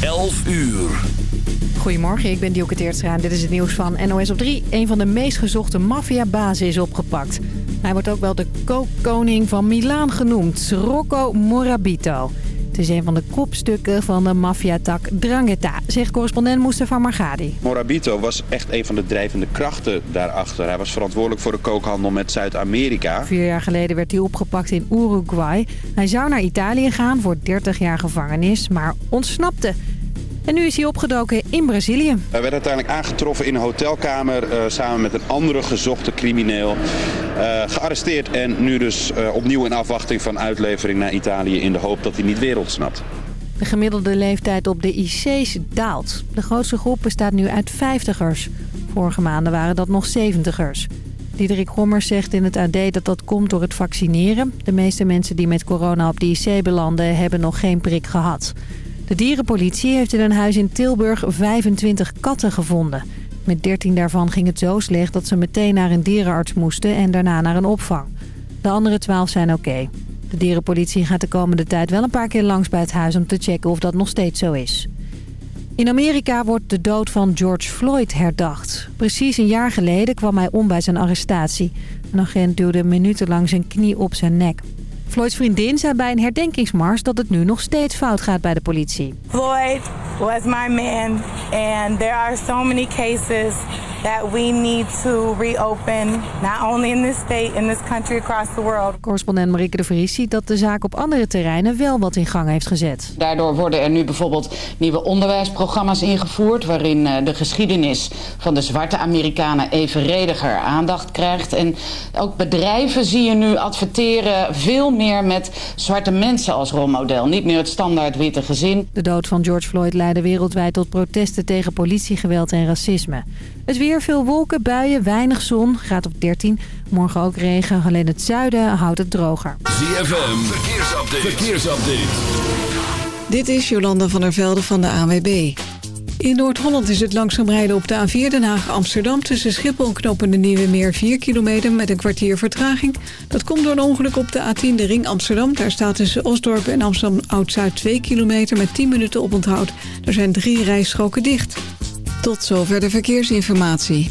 11 uur. Goedemorgen, ik ben Dielke Teertstra en dit is het nieuws van NOS op 3. Een van de meest gezochte maffiabazen is opgepakt. Hij wordt ook wel de kookkoning van Milaan genoemd, Rocco Morabito. Het is een van de kopstukken van de maffiatak Drangheta, zegt correspondent Mustafa Margadi. Morabito was echt een van de drijvende krachten daarachter. Hij was verantwoordelijk voor de kookhandel met Zuid-Amerika. Vier jaar geleden werd hij opgepakt in Uruguay. Hij zou naar Italië gaan voor 30 jaar gevangenis, maar ontsnapte. En nu is hij opgedoken in Brazilië. Hij werd uiteindelijk aangetroffen in een hotelkamer uh, samen met een andere gezochte crimineel. Uh, gearresteerd en nu dus uh, opnieuw in afwachting van uitlevering naar Italië in de hoop dat hij niet weer ontsnapt. De gemiddelde leeftijd op de IC's daalt. De grootste groep bestaat nu uit 50ers. Vorige maanden waren dat nog 70ers. Diederik Gommers zegt in het AD dat dat komt door het vaccineren. De meeste mensen die met corona op de IC belanden hebben nog geen prik gehad. De dierenpolitie heeft in een huis in Tilburg 25 katten gevonden. Met 13 daarvan ging het zo slecht dat ze meteen naar een dierenarts moesten en daarna naar een opvang. De andere 12 zijn oké. De dierenpolitie gaat de komende tijd wel een paar keer langs bij het huis om te checken of dat nog steeds zo is. In Amerika wordt de dood van George Floyd herdacht. Precies een jaar geleden kwam hij om bij zijn arrestatie. Een agent duwde minutenlang zijn knie op zijn nek. Floyds vriendin zei bij een herdenkingsmars dat het nu nog steeds fout gaat bij de politie. Floyd was my man and there are so many cases that we need to reopen not only in this state in this country across the world. Correspondent Marieke de Vries ziet dat de zaak op andere terreinen wel wat in gang heeft gezet. Daardoor worden er nu bijvoorbeeld nieuwe onderwijsprogramma's ingevoerd waarin eh, de geschiedenis van de zwarte Amerikanen evenrediger aandacht krijgt en ook bedrijven zie je nu adverteren veel meer met zwarte mensen als rolmodel, niet meer het standaard witte gezin. De dood van George Floyd leidde wereldwijd tot protesten tegen politiegeweld en racisme. Het weer, veel wolken, buien, weinig zon. Gaat op 13. Morgen ook regen. Alleen het zuiden houdt het droger. ZFM, verkeersupdate. verkeersupdate. Dit is Jolanda van der Velde van de ANWB. In Noord-Holland is het langzaam rijden op de A4 Den Haag-Amsterdam... tussen Schiphol en Knoppen de Nieuwe Meer 4 kilometer met een kwartier vertraging. Dat komt door een ongeluk op de A10 de Ring Amsterdam. Daar staat tussen Osdorp en Amsterdam Oud-Zuid 2 kilometer met 10 minuten op onthoud. Er zijn drie rijstroken dicht. Tot zover de verkeersinformatie.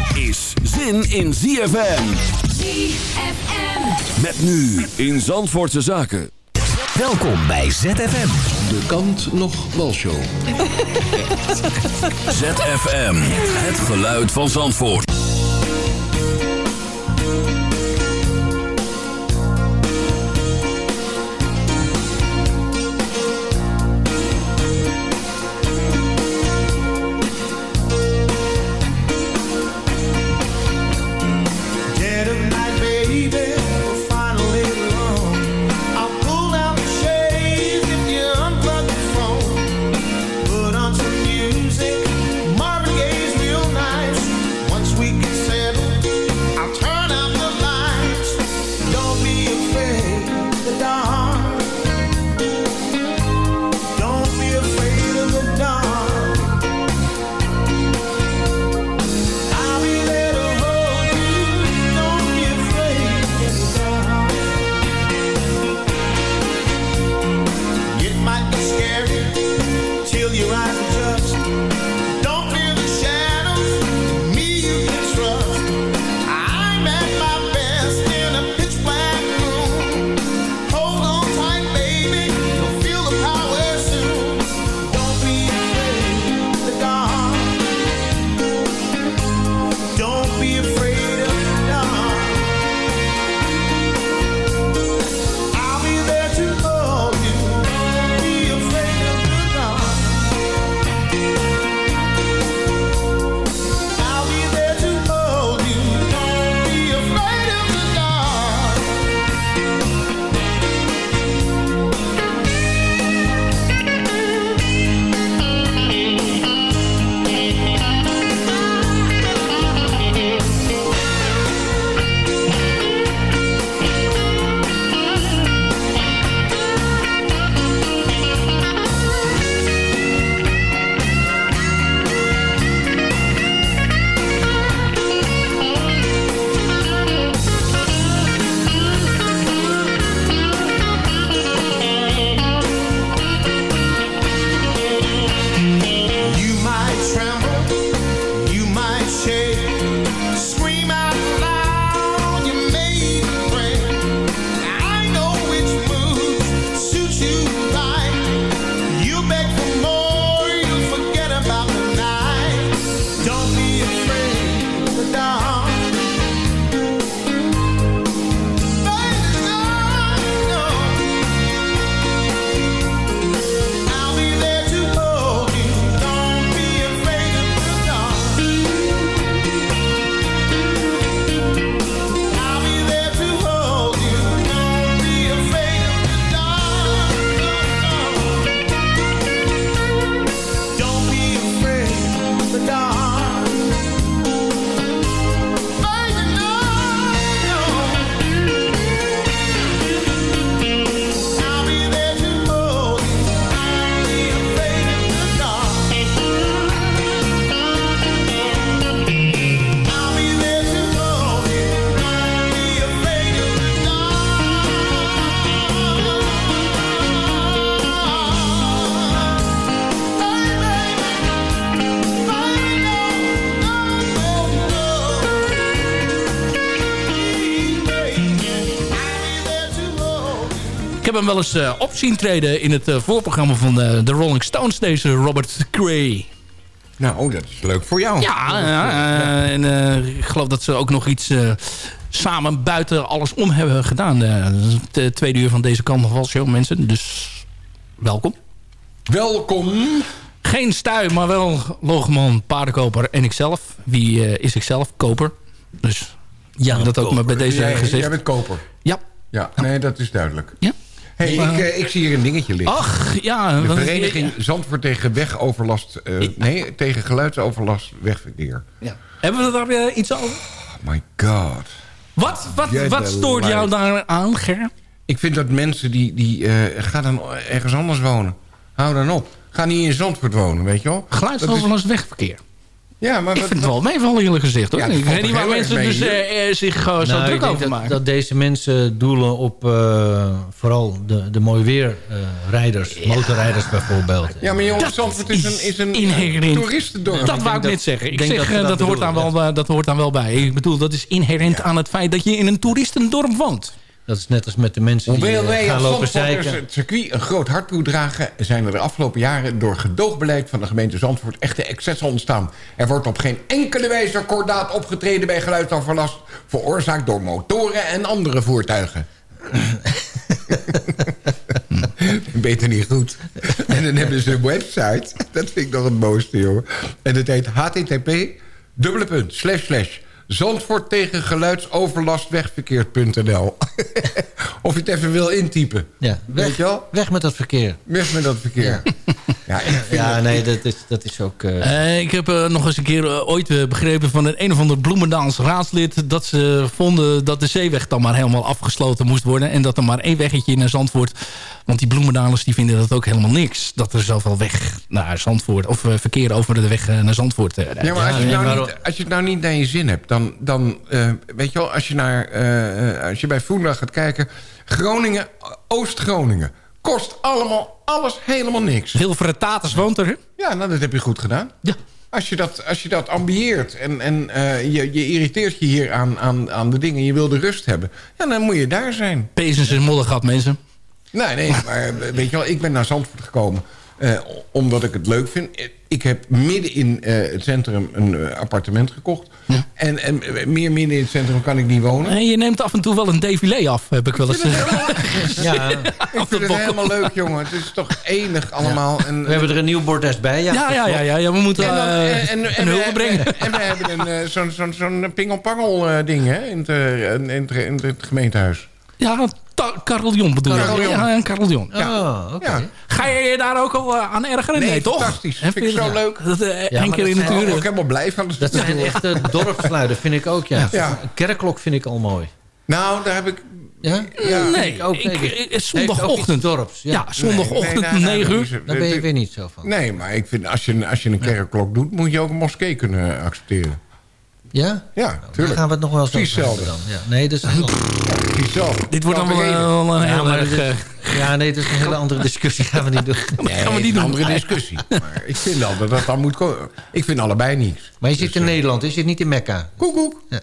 is zin in ZFM. ZFM. Met nu in Zandvoortse Zaken. Welkom bij ZFM. De kant nog walshow. ZFM, het geluid van Zandvoort. Hem wel eens eh, op zien treden in het eh, voorprogramma van eh, de Rolling Stones, deze Robert Cray. Nou, dat is leuk voor jou. Ja, ja, eh, en eh, ik geloof dat ze ook nog iets eh, samen buiten alles om hebben gedaan. Eh, het tweede uur van deze carnavalshow, mensen. Dus welkom. Welkom. Geen stui, maar wel Logeman, paardenkoper en ikzelf. Wie eh, is ikzelf? Koper. Dus ja, dat ook maar bij deze jij, gezegd. Jij bent koper. Ja. Ja, nee, dat is duidelijk. Ja. Hey, ik, eh, ik zie hier een dingetje liggen. Ach, ja. De vereniging Zandvoort tegen wegoverlast... eh, nee, tegen geluidsoverlast wegverkeer. Ja. Hebben we daar eh, iets over? Oh my god. Wat, wat, Jij wat stoort jou daar aan, Ger? Ik vind dat mensen die... die eh ga dan ergens anders wonen. Hou dan op. Ga niet in Zandvoort wonen, weet je wel? Geluidsoverlast wegverkeer. Ja, maar Ik wat- vind het wel meevallen jullie gezegd hoor. Ja, ik weet niet waar mensen dus, eh, eh, zich eh, zo Nou, ik druk over maken. dat deze mensen doelen op eh, vooral de, de mooi weer eh, rijders, motorrijders bijvoorbeeld. Ja, maar jongens, Dat Zandvoort is een, is een inherent. toeristendorp. Dat wou ik net zeggen. Ik zeg, dat dat, dat hoort daar bedoelen, wel, dat hoort daar wel bij. Ik bedoel, dat is inherent aan het feit dat je in een toeristendorp woont. Dat is net als met de mensen die wij gaan lopen zeiken. het circuit een groot hart toedragen... zijn er de afgelopen jaren door gedoogbeleid van de gemeente Zandvoort... echte excessen ontstaan. Er wordt op geen enkele wijze kordaat opgetreden bij geluidsoverlast... veroorzaakt door motoren en andere voertuigen. Beter niet goed. En dan hebben ze een website. Dat vind ik nog het mooiste, jongen. En dat heet http dubbele punt slash slash Zandvoort tegen geluidsoverlastwegverkeerd.nl Of je het even wil intypen. Ja, Weet weg, je wel? weg met dat verkeer. Weg met dat verkeer. Ja, Ja, het- nee, dat is, dat is ook... eh, Eh, ik heb eh, nog eens een keer ooit begrepen van een een of ander Bloemendaals raadslid... dat ze vonden dat de zeeweg dan maar helemaal afgesloten moest worden... en dat er maar één weggetje naar Zandvoort... want die Bloemendalers die vinden dat ook helemaal niks... dat er zoveel weg naar Zandvoort... of eh, verkeer over de weg naar Zandvoort rijdt. Ja, maar als, je nee, nou niet, als je het nou niet naar je zin hebt... dan, dan eh, weet je wel, als je, naar, als je bij Voendag gaat kijken... Groningen, Oost-Groningen... kost allemaal alles helemaal niks. Wilfred Taters woont er? Ja, nou, dat heb je goed gedaan. Ja. Als je dat, als je dat ambieert en, en eh, je, je irriteert je hier aan, aan, aan de dingen... je wil de rust hebben, ja, dan moet je daar zijn. Pezens en moddergat, mensen. Nee, nee, maar eh, weet je wel, ik ben naar Zandvoort gekomen... eh, omdat ik het leuk vind. Ik heb midden in eh, het centrum een eh, appartement gekocht. En, en meer midden in het centrum kan ik niet wonen. En je neemt af en toe wel een défilé af, heb ik wel eens. eh, ja, Ik vind het helemaal leuk, jongen. Het is toch enig allemaal. En, we hebben er een nieuw bordes bij. Ja, Ja, ja, ja, ja, ja, we moeten En dan- en- en- een hulp brengen. En we hebben een, zo'n zo'n zo'n pingel-pangel eh, ding hè, in, het, in, het, in het gemeentehuis. Ja, carillon bedoel je. Carillon. Ja, een carillon. Oh, oké. Ja. Ga je je daar ook al eh, aan ergeren? Nee, Nee, toch? fantastisch. Hè, Vind ik zo leuk. Dat, eh, Ja, keer in de uur. ik helemaal blij van. Dat zijn echte dorpsluiden, vind ik ook, ja. Ja. Een kerkklok vind ik al mooi. Nou, daar heb ik... Ja? Ja, Nee, ik ook. ik- ook zondagochtend. dorps. Ja. Ja, zondagochtend Nee, nee, nee, 9 nee, uur. Daar ben je weer niet zo van. Nee, maar ik vind als je, als je een kerkklok doet... moet je ook een moskee kunnen accepteren. Ja? Ja, Dan tuurlijk. gaan we het nog wel eens Precies hetzelfde. dan. Ja. Nee, dat is een heel ander- Precies zo. Dit wordt dan wel, eh, wel een Ja, heel erg... eh, Ja, nee, dat is een hele andere discussie. Gaan we niet doen. Nee, gaan we niet een doen. andere discussie. Maar ik vind al dat dat dan moet komen. Ik vind allebei niks. Maar je zit in Nederland, je zit niet in Mekka. Koek, koek.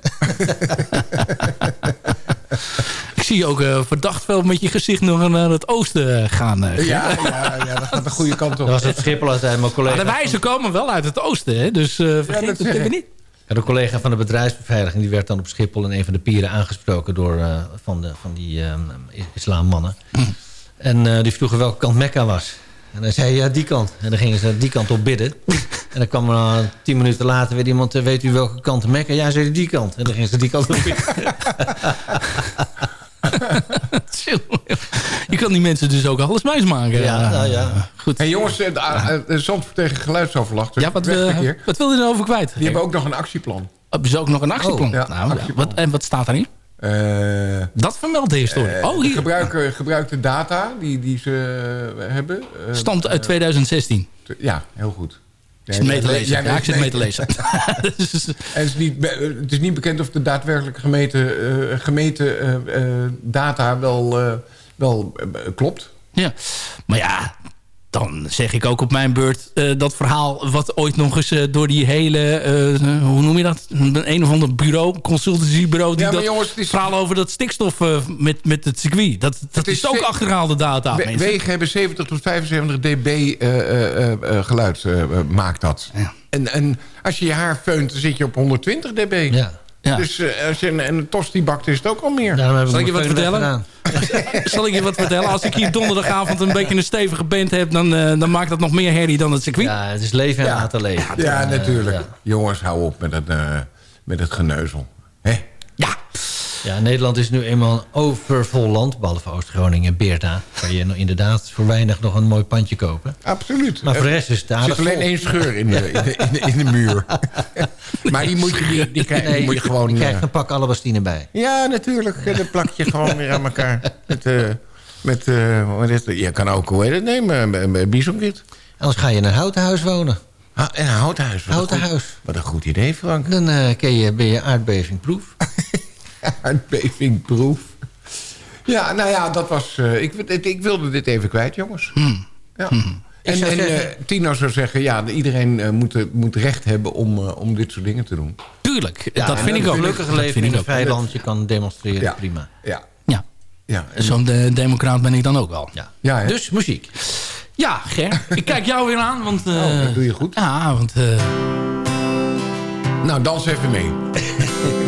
Ik zie je ook eh, verdacht veel met je gezicht nog naar het oosten eh, gaan. eh. Ja, ja, ja, dat gaat de goede kant op. Dat was het Schiphol altijd, mijn Maar collega. de wijzen komen wel uit het oosten, hè? dus eh vergeet dat het niet. De collega van de bedrijfsbeveiliging die werd dan op Schiphol in een van de pieren aangesproken door eh, van, de, van die eh, islammannen. En eh, die vroegen welke kant Mekka was. En dan zei hij, ja, die kant. En dan gingen ze die kant op bidden. En dan kwam er eh, tien minuten later weer iemand, weet u welke kant Mekka? Ja, zei hij, die kant. En dan gingen ze die kant op bidden. Je kan die mensen dus ook alles wijs maken. Ja, nou ja. Goed. Hey jongens, eh, de- eh, eh, Zandvoort tegen geluidsoverlast. dus Ja, wat, wat wil je erover kwijt? Die hebben ook nog een actieplan. Hebben ze ook nog een actieplan? Oh, ja, nou, ja. actieplan. Wat, en wat staat erin? Eh, Dat vermeldt de historie. oh, de hier. gebruiker, gebruikte data die, die ze hebben. eh, Stamt uit 2016. te- Ja, heel goed. Ik zit mee te lezen. Ja, ik zit mee te lezen. Dus- het, is niet, het is niet bekend of de daadwerkelijke gemeten, eh, gemeten eh, eh, data wel, wel klopt. ja. Maar ja, dan zeg ik ook op mijn beurt eh, dat verhaal... wat ooit nog eens eh, door die hele... eh, hoe noem je dat? Een, een of ander bureau, consultancybureau... die Ja, dat jongens, is- verhaal over dat stikstof eh, met, met het circuit... dat, dat is is, ook achterhaalde data, We- mensen. wegen hebben 70 tot 75 dB eh, eh, eh, eh, geluid maakt dat. En, en als je je haar feunt, dan zit je op 120 dB. Ja. Dus eh, als je een, een tosti bakt, is het ook al meer. Zal ik je wat vertellen? Zal ik je wat vertellen? Als ik hier donderdagavond een beetje een stevige band heb... dan, eh, dan maakt dat nog meer herrie dan het circuit. Ja, het is leven en laten leven. Ja, natuurlijk. ja. Jongens, hou op met het, eh, met het geneuzel. Ja, Nederland is nu eenmaal een overvol land. Behalve Oost-Groningen en Beerta. Waar je inderdaad voor weinig nog een mooi pandje kopen. Absoluut. Maar voor de rest is het Er aardig zit alleen vol. één scheur in de, in de, in de, in de muur. maar die moet je, die, die krijg, Nee, moet je gewoon... je krijgt eh, een pak alabastine bij. Ja, natuurlijk. Dan plak je gewoon weer aan elkaar. Met, eh met eh, wat is het? Je kan ook, hoe heet het nemen? Bizonkit. Anders ga je in een houten huis wonen. En een houthuis. Wat Houten een goed- huis. Wat een goed idee, Frank. Dan eh, ken je, ben je aardbevingproef. Aardbevingproef. Ja, nou ja, dat was... eh, ik, ik, wilde dit even kwijt, jongens. Ja. En, zou en zeggen- eh, Tino zou zeggen, ja, iedereen eh, moet, moet recht hebben om, om dit soort dingen te doen. Tuurlijk, Ja, dat vind ik ook. Gelukkig leven in een vrij land. Je kan demonstreren, Ja. prima. Ja. Ja. Ja, Zo'n de- democraat ben ik dan ook wel. Ja. ja? Dus muziek. Ja, Ger, ik kijk jou weer aan, want... Oh, dat doe je goed. Ja, want... Nou, dans even mee.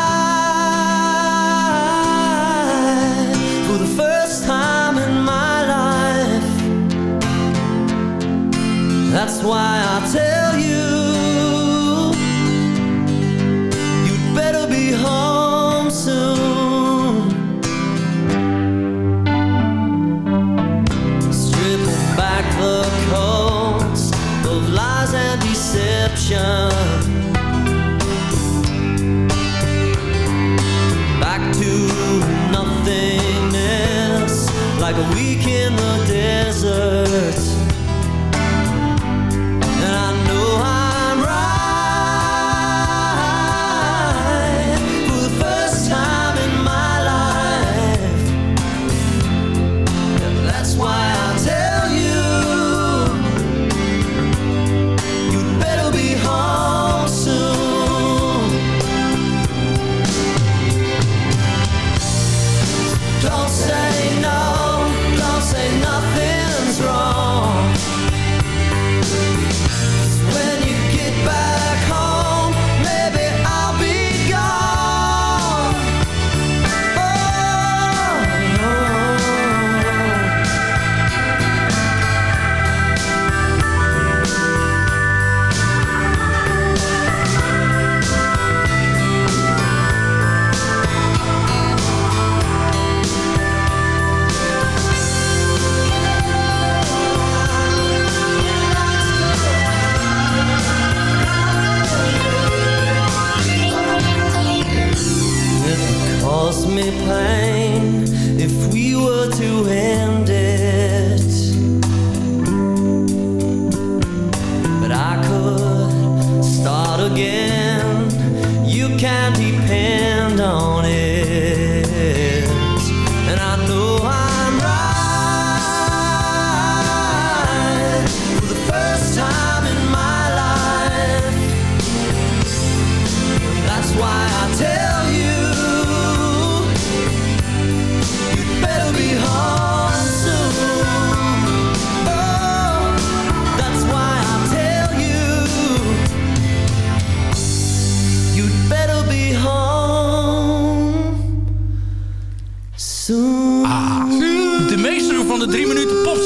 That's why I tell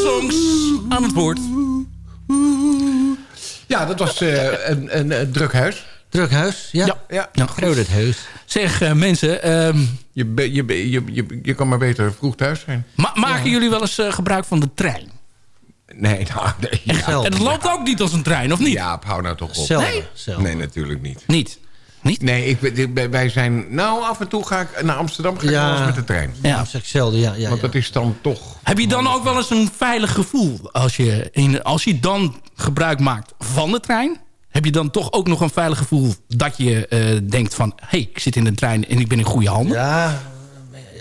popsongs aan het woord. Ja, dat was eh, een, een, een druk huis. Druk huis, ja. Ja. Ja. Ja. Groot het huis. Zeg eh, mensen, ehm, Je, be- je, be- je, je, je kan maar beter vroeg thuis zijn. ma- maken jullie wel eens eh, gebruik van de trein? Nee, nou, nee. Ja. En het loopt ook niet als een trein, of niet? ja hou nou toch op. Zelden. Nee? zelden. Nee, natuurlijk niet. Niet. Niet? Nee, ik, ik- wij zijn... Nou, af en toe ga ik naar Amsterdam ga ik Ja. met de trein. Ja, dat zeg ik zelden. Ja, ja, Want ja. dat is dan toch... Heb je dan ook wel eens een veilig gevoel als je, in, als je dan gebruik maakt van de trein? Heb je dan toch ook nog een veilig gevoel dat je eh, denkt van... hé, hey, ik zit in de trein en ik ben in goede handen? Ja,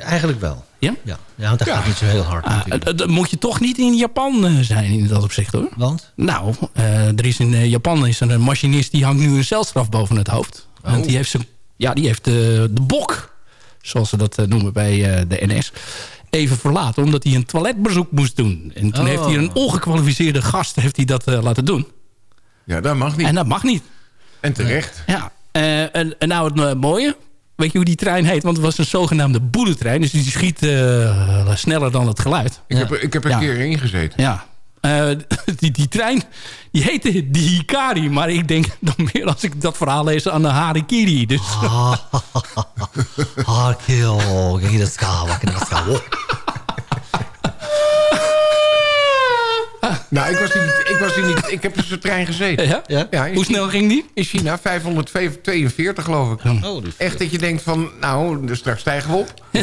eigenlijk wel. Ja? Ja, ja want dat gaat niet zo heel hard. Ah, natuurlijk. dan moet je toch niet in Japan eh, zijn in dat opzicht hoor. Want? Nou, eh, er is in Japan is er een machinist die hangt nu een celstraf boven het hoofd. Want Oh. die heeft, zijn, ja, die heeft de, de bok, zoals ze dat eh, noemen bij eh, de NS, even verlaten. Omdat hij een toiletbezoek moest doen. En toen Oh. heeft hij een ongekwalificeerde gast heeft hij dat eh, laten doen. Ja, dat mag niet. En dat mag niet. En terecht. Ja. Eh, en, en nou het eh, mooie. Weet je hoe die trein heet? Want het was een zogenaamde boeletrein. Dus die schiet eh, sneller dan het geluid. Ik, heb, er- ik heb er een Ja. keer ingezeten. Ja. Eh, die, die trein, die heette de Hikari. Maar ik denk dan meer als ik dat verhaal lees aan de Harikiri. Dus Ah, Harkill, kijk dat ska, Nou, ik was hier niet... Ik, was hier niet, ik heb in zo'n trein gezeten. Ja? Ja? hoe snel ging die? In China, 542 geloof ik. Oh, die Echt dat je denkt van, nou, dus straks stijgen we op.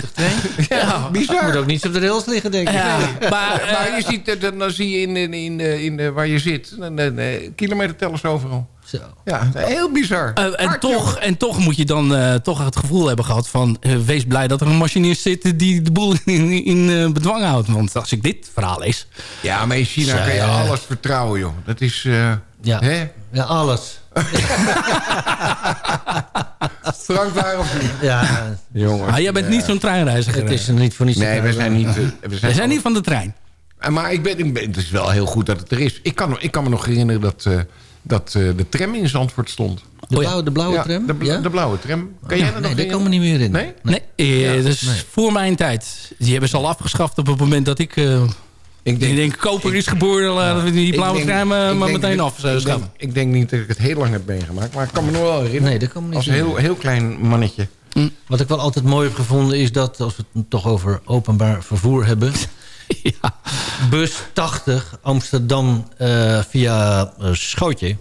Ja, moet bizar. ook niet op de rails liggen, denk ik. Ja, maar, Maar, eh, maar je ziet, eh, dan, dan zie je in, in, in, eh, in, eh, waar je zit, eh, kilometertellers overal. Zo. Ja, heel bizar. eh, en, Hard, toch, joh. en toch moet je dan eh, toch het gevoel hebben gehad van... eh, wees blij dat er een machinist zit die de boel in, in eh, bedwang houdt. Want als ik dit verhaal lees... Ja, maar in China kan je alles vertrouwen, joh. Dat is... eh, Ja. Hè? Ja, alles. Frank waar of niet? Ja, Jongen. Maar jij bent niet zo'n treinreiziger. het is er niet voor niets. Nee, we zijn niet... we We zijn, niet van de trein. Eh, Maar ik ben, ik ben- het is wel heel goed dat het er is. Ik kan, ik kan me nog herinneren dat, eh, dat eh, de tram in Zandvoort stond. De blauwe, de blauwe Ja, tram? De, bla- ja? de blauwe tram. Kan jij dat nee, nog daar herinneren? komen we niet meer in. Nee? Nee, eh, Ja, dus nee. voor mijn tijd. Die hebben ze al afgeschaft op het moment dat ik... eh Ik ik denk, denk, koper is geboren, laten we die blauwe denk- eh, ik maar denk meteen dat- af eh, ik denk, ik denk niet dat ik het heel lang heb meegemaakt. Maar ik kan me nog wel herinneren. Nee, dat kan me niet Als in. heel, heel klein mannetje. Wat ik wel altijd mooi heb gevonden is dat... als we het toch over openbaar vervoer hebben... Ja. bus 80 Amsterdam eh, via eh, Schootje...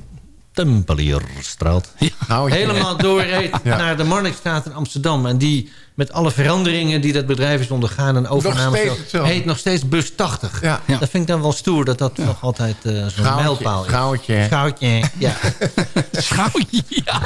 Tempelierstraat. Nou, Helemaal doorreed Ja. naar de Marnixstraat in Amsterdam. En die met alle veranderingen die dat bedrijf is ondergaan... en overname zo, heet nog steeds bus 80. Ja. Dat vind ik dan wel stoer dat dat nog altijd eh, zo'n mijlpaal is. schouwtje. Schouwtje, ja. Schouwtje, ja.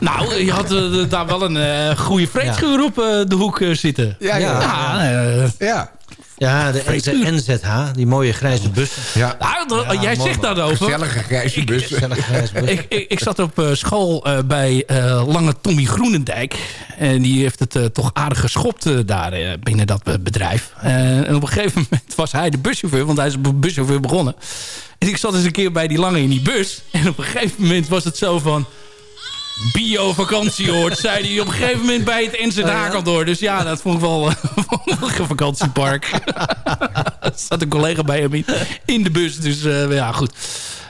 Nou, je had daar wel een eh, goede vreedschuur op eh, de hoek zitten. Ja, ja. Ja, Ja. De, de NZH, die mooie grijze bus. ja. nou, dat- jij zegt daarover. Gezellige grijze bus. Gezellige grijze bus. Ik, ik, ik zat op eh, school eh, bij eh, Lange Tommy Groenendijk. En die heeft het eh, toch aardig geschopt daar eh, binnen dat bedrijf. Eh, en op een gegeven moment was hij de buschauffeur. Want hij is op buschauffeur begonnen. En ik zat eens een keer bij die Lange in die bus. En op een gegeven moment was het zo van... Bio-vakantieoord, zei hij op een gegeven moment bij het NZH-kantoor. Dus ja, dat vond ik wel, wel een vakantiepark. er zat een collega bij hem in, de bus. Dus eh, ja, goed.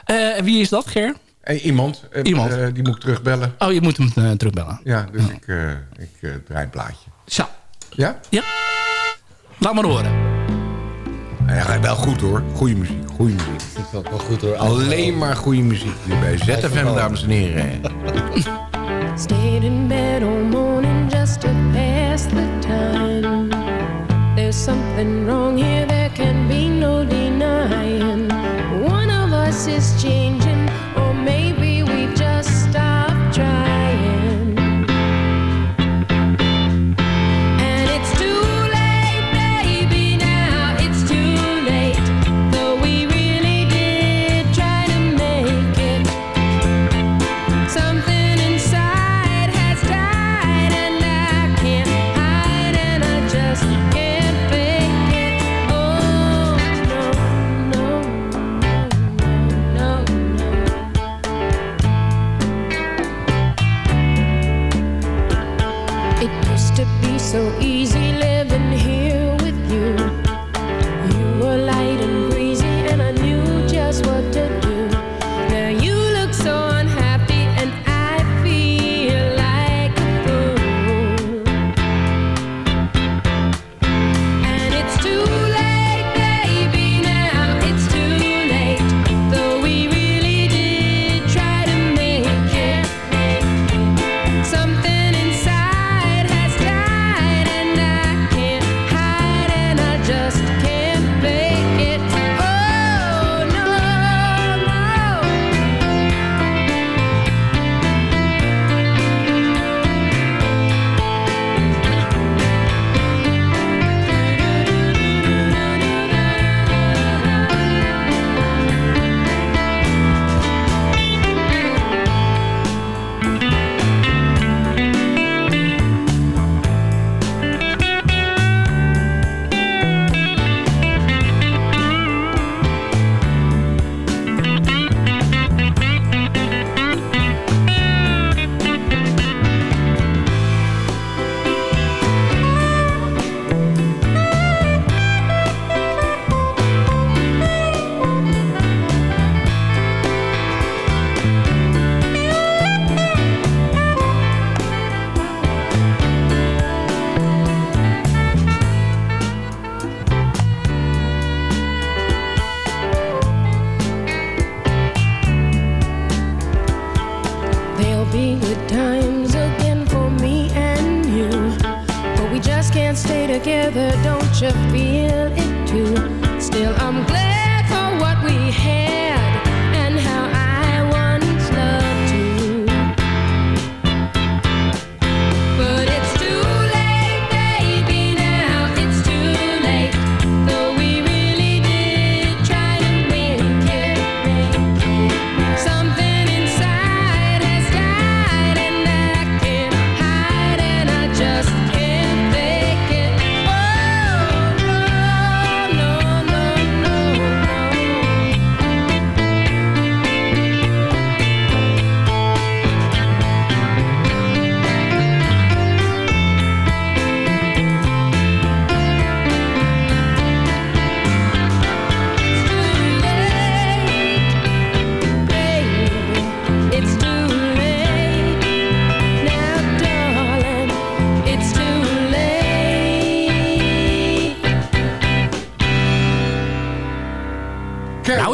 Eh, wie is dat, Ger? Eh, iemand. eh, Iemand. eh, die moet ik terugbellen. Oh, je moet hem eh, terugbellen. Ja, dus ik, eh, ik eh, draai een plaatje. Zo. Ja? Ja. Laat maar horen. Nou Ja, wel goed hoor. Goeie muziek. Goeie muziek. Ik vind het wel goed hoor. Alleen maar goede muziek hier bij ZFM, dames en heren. Stayed in bed all morning just to pass the time. There's something wrong here, there can be no denying. One of us is changing,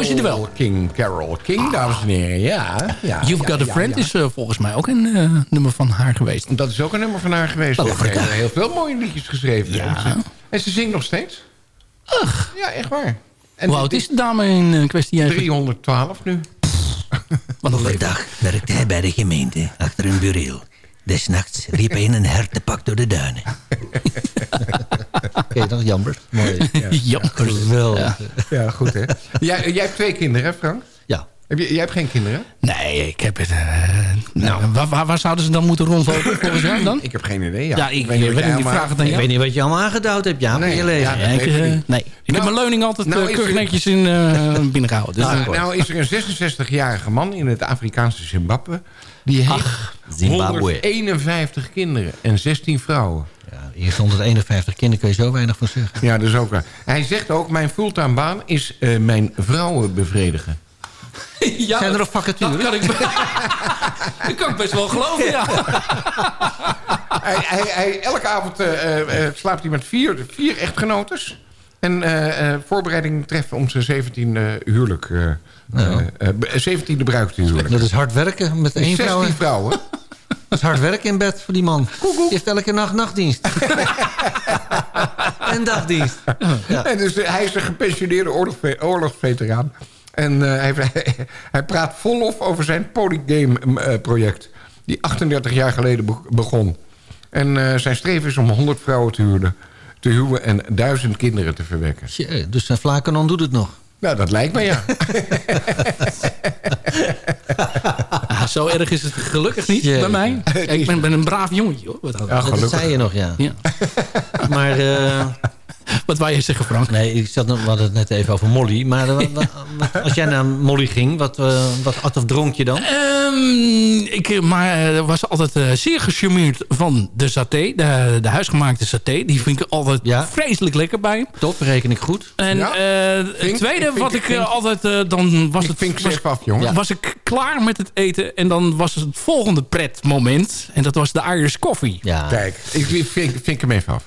is hij er wel. King, Carol King, dames en heren. Ja, ja, You've ja, Got a Friend ja. is eh, volgens mij ook een eh, nummer van haar geweest. Dat is ook een nummer van haar geweest. Dat Ze heeft heel veel mooie liedjes geschreven. Ja. En ze- zingt nog steeds. Ach. Ja, echt waar. En Hoe oud is de dame in eh, kwestie? eigenlijk? 312 nu. Wat. Overdag werkte hij bij de gemeente achter een bureel. Desnachts liep hij in een hertenpak door de duinen. Oké, dat is jammer. Mooi. Jammer. Geweldig. Ja, goed hè. Jij, jij hebt twee kinderen, hè Frank? Ja. Heb je, jij hebt geen kinderen? Nee, ik heb het... eh, nou, waar, waar, waar zouden ze dan moeten rondlopen volgens jou dan? Ik heb geen idee. Ja, Ja, ik weet niet vraag het aan Ik weet niet wat je allemaal aangedouwd hebt, Jaap, in Nee, je leven. ja, Ja, ik, eh, nee, ik heb mijn leuning altijd nou eh, keurig er- netjes in eh binnengehouden. Dus, Nou, nou is er een 66-jarige man in het Afrikaanse Zimbabwe. Die heeft Zimbabwe. 151 kinderen en 16 vrouwen. Ja, eerst 151 kinderen kun je zo weinig van zeggen. Ja, dat is ook waar. Hij zegt ook, mijn fulltime baan is eh, mijn vrouwen bevredigen. ja, Zijn er nog dat vacatures? kan ik, dat kan ik best wel geloven, ja. hij, hij, hij, elke avond eh, eh, eh, slaapt hij met vier, vier echtgenotes. En eh, eh, voorbereiding treffen om zijn 17 huwelijk. eh Nou. eh, eh, 17e bruidshuwelijk. Dat is hard werken met één 16 vrouw. vrouwen. Dat is hard werken in bed voor die man. Die heeft elke nacht nachtdienst. en dagdienst. Ja. En dus eh, hij is een gepensioneerde oorlogve- oorlogsveteraan. En eh, hij, hij praat volop over zijn polygame-project. die 38 jaar geleden be- begon. En eh, zijn streven is om 100 vrouwen te huwen, te huwen en 1000 kinderen te verwekken. Tje, dus zijn Vlakenon doet het nog. Nou, dat lijkt me ja. Ah, zo erg is het gelukkig niet Jee. bij mij. Ik ben, ben een braaf jongetje. Hoor. Wat, Ja, dat gelukkig. zei je nog, ja. Ja. Maar eh, wat wou je zeggen, Frank? nee, ik zat nog, we hadden het net even over Molly. Maar eh, wat- wat- als jij naar Molly ging, wat, eh, wat at of dronk je dan? Ehm, ik maar, eh, was altijd eh, zeer gecharmeerd van de saté. De, de huisgemaakte saté. Die vind ik altijd Ja. vreselijk lekker bij hem. Top, reken ik goed. En Ja? eh, het Vink, tweede vink- wat ik vink- altijd... eh, dan was Ik het, vink was, af, jongen. Was ik klaar met het eten. En dan was het volgende pretmoment. En dat was de Irish coffee. Ja, Kijk, ik vink, vink hem even af.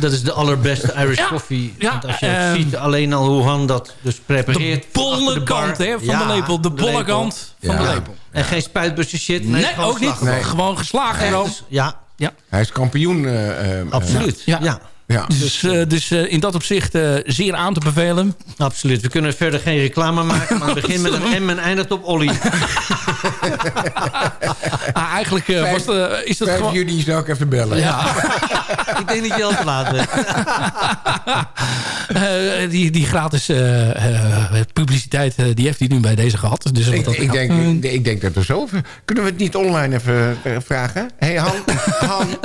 Dat is de allerbeste Irish Ja, coffee. ja, Want als je ehm, ziet alleen al hoe Han dat dus prepareert. De bolle kant hè, van Ja, de lepel. De bolle lepel. kant van Ja. de lepel. En geen spuitbusje shit. Nee, ook niet. Gewoon geslagen Echt, dus- ja, Hij is kampioen. eh, eh, absoluut. Ja. Ja. ja. Dus, eh, dus eh, in dat opzicht eh, zeer aan te bevelen. Absoluut. We kunnen verder geen reclame maken. Maar het begint met een M en eindigt op Olly. Ah, eigenlijk eh, was de, is dat 5 gewoon... juni zou ik even bellen. Ja, ik denk dat je al te laat bent. eh, die, die gratis eh, eh, publiciteit die heeft hij nu bij deze gehad. Dus Ik, dat ik, gaat, denk, eh, ik, ik denk dat er zoveel... Kunnen we het niet online even eh, vragen? Hé hey Han, Han.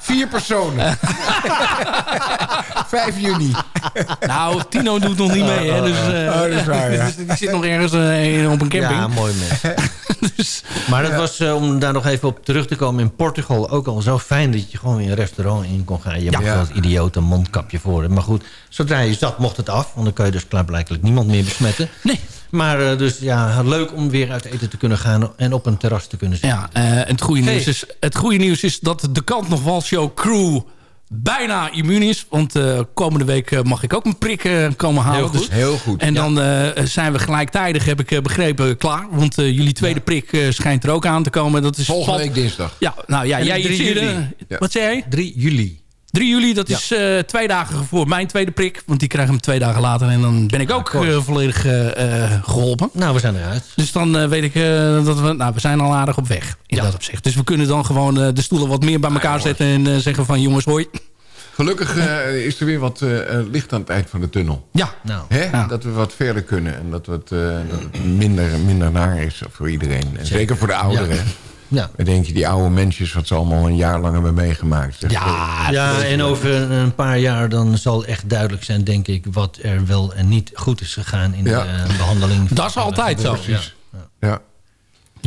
Vier personen. 5 juni. nou, Tino doet nog niet mee. Hè, dus, eh, Oh, dat is waar, ja. dus die zit nog ergens eh, in- op een camping. Ja, mooi mens. dus, Maar dat was, eh, om daar nog even op terug te komen, in Portugal ook al zo fijn dat je gewoon weer een restaurant in kon gaan. Je mag Ja. wel als idioot een mondkapje voor. Maar goed, zodra je zat mocht het af. Want dan kan je dus klaarblijkelijk niemand meer besmetten. nee. Maar eh, dus ja, leuk om weer uit eten te kunnen gaan en op een terras te kunnen zitten. Ja, eh, het, goede Hey. nieuws is, het goede nieuws is dat de Kant nog wel show crew bijna immuun is. Want eh, komende week eh, mag ik ook een prik eh, komen halen. Heel goed, Dus- heel goed. En dan zijn we gelijktijdig, heb ik begrepen, klaar. Want jullie tweede prik schijnt er ook aan te komen. Dat is Volgende week dinsdag. Ja, nou ja, En jij 3 iets eerder- juli. Wat zei jij? 3 juli. 3 juli, dat is eh, twee dagen voor mijn tweede prik. Want die krijgen hem twee dagen later. En dan ben ik ook eh, volledig eh, eh, geholpen. Nou, we zijn eruit. Dus dan weet ik eh, dat we... Nou, we zijn al aardig op weg. In dat opzicht. Dus we kunnen dan gewoon eh, de stoelen wat meer bij elkaar zetten. En eh, zeggen van jongens, hoi. Gelukkig eh, is er weer wat licht aan het eind van de tunnel. Ja. Nou, Hè? Ja. Dat we wat verder kunnen en dat, we het, eh, dat het minder, minder naar is voor iedereen. En zeker voor de ouderen. Ja. Ja. Dan denk je, die oude mensjes, wat ze allemaal een jaar lang hebben meegemaakt. Zeg. Ja, Ja, en over een paar jaar dan zal echt duidelijk zijn, denk ik... wat er wel en niet goed is gegaan in Ja. de eh, behandeling. Dat is altijd zo. Precies. Ja.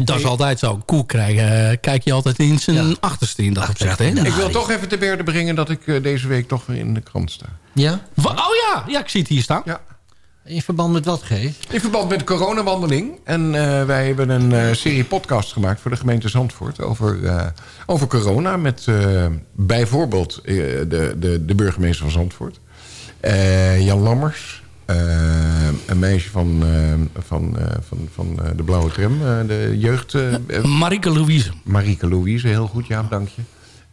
Dat is altijd zo. Koe krijgen, eh, kijk je altijd in zijn Ja. achterste in dat opzicht. Hè? Ik wil toch even te berde brengen dat ik eh, deze week toch weer in de krant sta. Ja? Oh ja, ja, ik zie het hier staan. Ja. In verband met wat, G? In verband met de coronawandeling. En eh, wij hebben een eh, serie podcast gemaakt voor de gemeente Zandvoort... over, eh, over corona met eh, bijvoorbeeld de, de, de burgemeester van Zandvoort. eh, Jan Lammers. een meisje van, van, eh, van, van eh, de Blauwe Tram. eh, de jeugd... Marike Louise. Marieke Louise, heel goed, ja, dank je.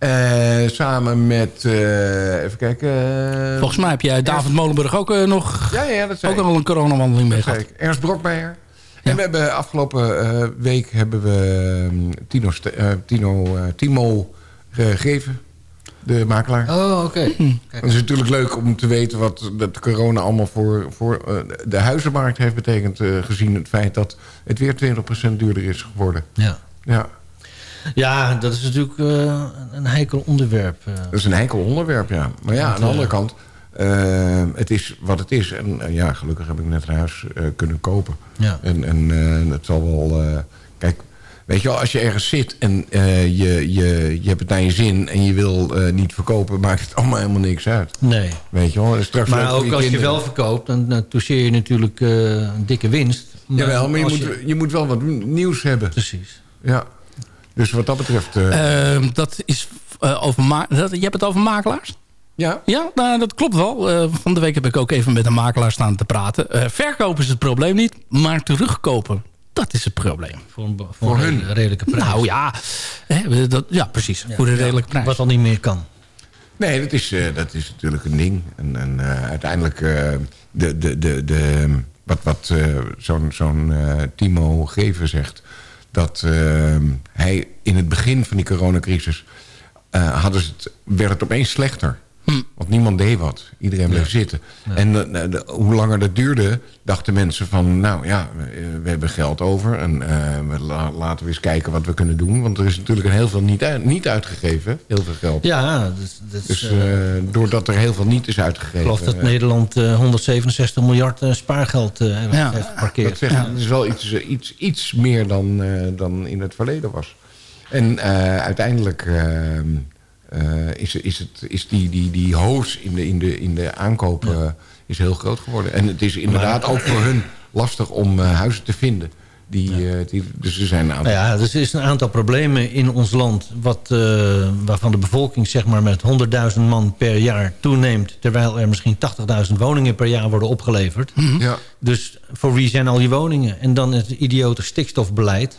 Eh, samen met, eh, even kijken... eh, Volgens mij heb jij David Molenburg ook nog Ja, ja, dat ook al een coronawandeling mee gehad. Ernst Brokmeijer. En we hebben afgelopen eh, week hebben we eh, Tino, eh, Tino, eh, Timo gegeven. De makelaar. Oh, oké. Het is natuurlijk leuk om te weten wat dat corona allemaal voor, voor de huizenmarkt heeft betekend. gezien het feit dat het weer 20% duurder is geworden. Ja. Ja, Ja, dat is natuurlijk eh, een heikel onderwerp. eh. dat is een heikel onderwerp, ja. Maar ja, aan de andere kant, eh, het is wat het is. En eh, ja, gelukkig heb ik net een huis eh, kunnen kopen. Ja. En, en eh, het zal wel... eh, kijk, weet je wel, als je ergens zit en eh, je, je, je hebt het naar je zin... en je wil eh, niet verkopen, maakt het allemaal helemaal niks uit. Nee. Weet je wel, straks Maar ook als je wel verkoopt, dan, dan toucheer je natuurlijk eh, een dikke winst. Jawel, maar je als moet, je... moet wel wat nieuws hebben. Precies. Ja. Dus wat dat betreft... eh, Ehm, dat is eh, over ma dat, je hebt het over makelaars? ja, Ja, nou, dat klopt wel. Eh, van de week heb ik ook even met een makelaar staan te praten. Eh, verkopen is het probleem niet, maar terugkopen, dat is het probleem. Voor een, voor Voor een hun. redelijke- redelijke prijs. Nou ja, hè, dat, ja precies. voor een redelijke prijs. Wat al niet meer kan. Nee, dat is, eh, dat is natuurlijk een ding. En, en eh, uiteindelijk, eh, de, de, de, de, wat, wat eh, zo'n zo'n Timo Geven zegt... dat eh, hij in het begin van die coronacrisis... eh, hadden ze het, werd het opeens slechter. Want niemand deed wat. Iedereen bleef zitten. En eh, de- hoe langer dat duurde, dachten mensen van... nou ja, we, eh, we hebben geld over... en eh, we la- laten we eens kijken wat we kunnen doen. Want er is natuurlijk een heel veel niet, uit- niet uitgegeven. Heel veel geld. Ja, dus, dus, Dus doordat er heel veel niet is uitgegeven... ik geloof dat Nederland eh, 167 miljard spaargeld eh, Ja. heeft geparkeerd. dat is wel iets, iets, iets meer dan, eh, dan in het verleden was. En eh, uiteindelijk eh, is, is, het, is die, die, die hoos in de, in de, in de aankoop eh, is heel groot geworden. En het is inderdaad ook voor hun lastig om eh, huizen te vinden. Die, die, dus er zijn een aantal... Nou ja, dus er is een aantal problemen in ons land... Wat, waarvan de bevolking zeg maar, met 100.000 man per jaar toeneemt... terwijl er misschien 80.000 woningen per jaar worden opgeleverd. Ja. Dus voor wie zijn al die woningen? En dan het idiote stikstofbeleid...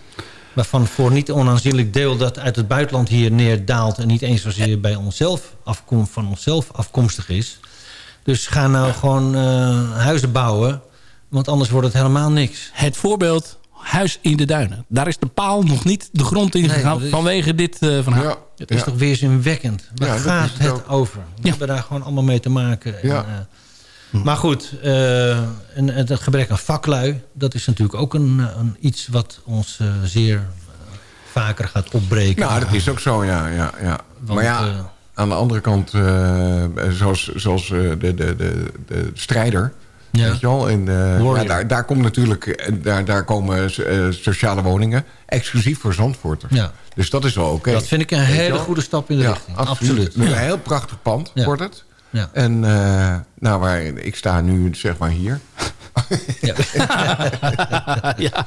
waarvan voor niet onaanzienlijk deel dat uit het buitenland hier neerdaalt... en niet eens zozeer bij onszelf afkom, van onszelf afkomstig is. Dus ga nou gewoon eh, huizen bouwen... want anders wordt het helemaal niks. Het voorbeeld Huis in de Duinen. Daar is de paal nog niet de grond in gegaan is- vanwege dit uh, verhaal. Ja, Het is ja. toch weerzinwekkend. Waar Ja, gaat het het, over? We hebben daar gewoon allemaal mee te maken. En, Ja. eh, maar goed, eh, en het gebrek aan vaklui... dat is natuurlijk ook een, een iets wat ons eh, zeer eh, vaker gaat opbreken. Nou, dat is ook zo, ja. ja, ja. Want, maar ja, aan de andere kant, zoals, zoals de, de, de, de strijder... Ja. Weet je wel? En, Warrior. ja, daar, daar, komt natuurlijk, daar, daar komen sociale woningen exclusief voor Zandvoorters. Ja. Dus dat is wel oké. Dat vind ik een hele goede stap in de richting. Absoluut. Absoluut. Een heel prachtig pand wordt het. Ja. En eh, nou, waar, ik sta nu zeg maar hier. ja.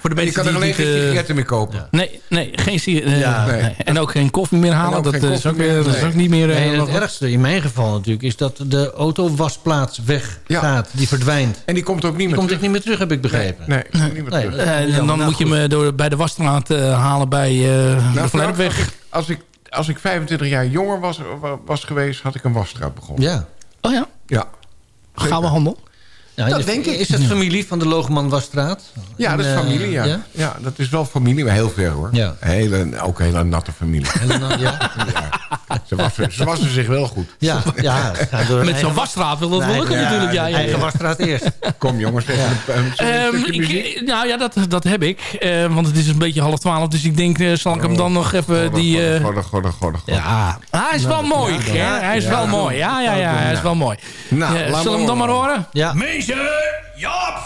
Voor de je mensen kan er alleen geen eh, sigaretten meer kopen. Nee, nee, geen sigaretten. Ja. nee. En ook geen koffie meer halen. ook Dat, eh, is ook, meer, dat is ook niet meer... eh, Nee, het ergste in mijn geval natuurlijk is dat de autowasplaats weggaat. Die verdwijnt. En die komt ook niet Die meer komt terug. ook niet meer terug, heb ik begrepen. Nee, nee, niet meer terug. Eh, en Ja, dan nou, moet je goed. me door, bij de wasstraat eh, halen bij eh de Nou, Frank, Vlijpweg. als, ik, als, ik, als ik 25 jaar jonger was, wa- was geweest, had ik een wasstraat begonnen. Ja. Oh ja? Ja. Gaan we handel? Ja, Dat is- denk ik. Is dat familie van de Loogman Wasstraat? Ja, dat is eh, familie, ja. ja? ja. dat is wel familie, maar heel ver hoor. Ja. Hele, ook een hele natte familie. Helena, ja. Ze wassen, ze wassen zich wel goed. Ja, ja. door Met zo'n wasstraat wil dat wel lukken ja, natuurlijk. Ja, ja, Eigen ja. wasstraat eerst. Kom jongens, even een, een, een Ehm, stukje ik- muziek. nou ja, dat, dat heb ik. Eh, want het is een beetje half twaalf. Dus ik denk, eh, zal ik hem dan nog even die... eh, Godde, godde, ja, Ah, hij is wel mooi. ja, hè? Hij is ja, wel ja. mooi. Ja, ja, ja, hij is wel mooi. Nou, zullen we hem dan maar horen? Ja. Meester Jaap's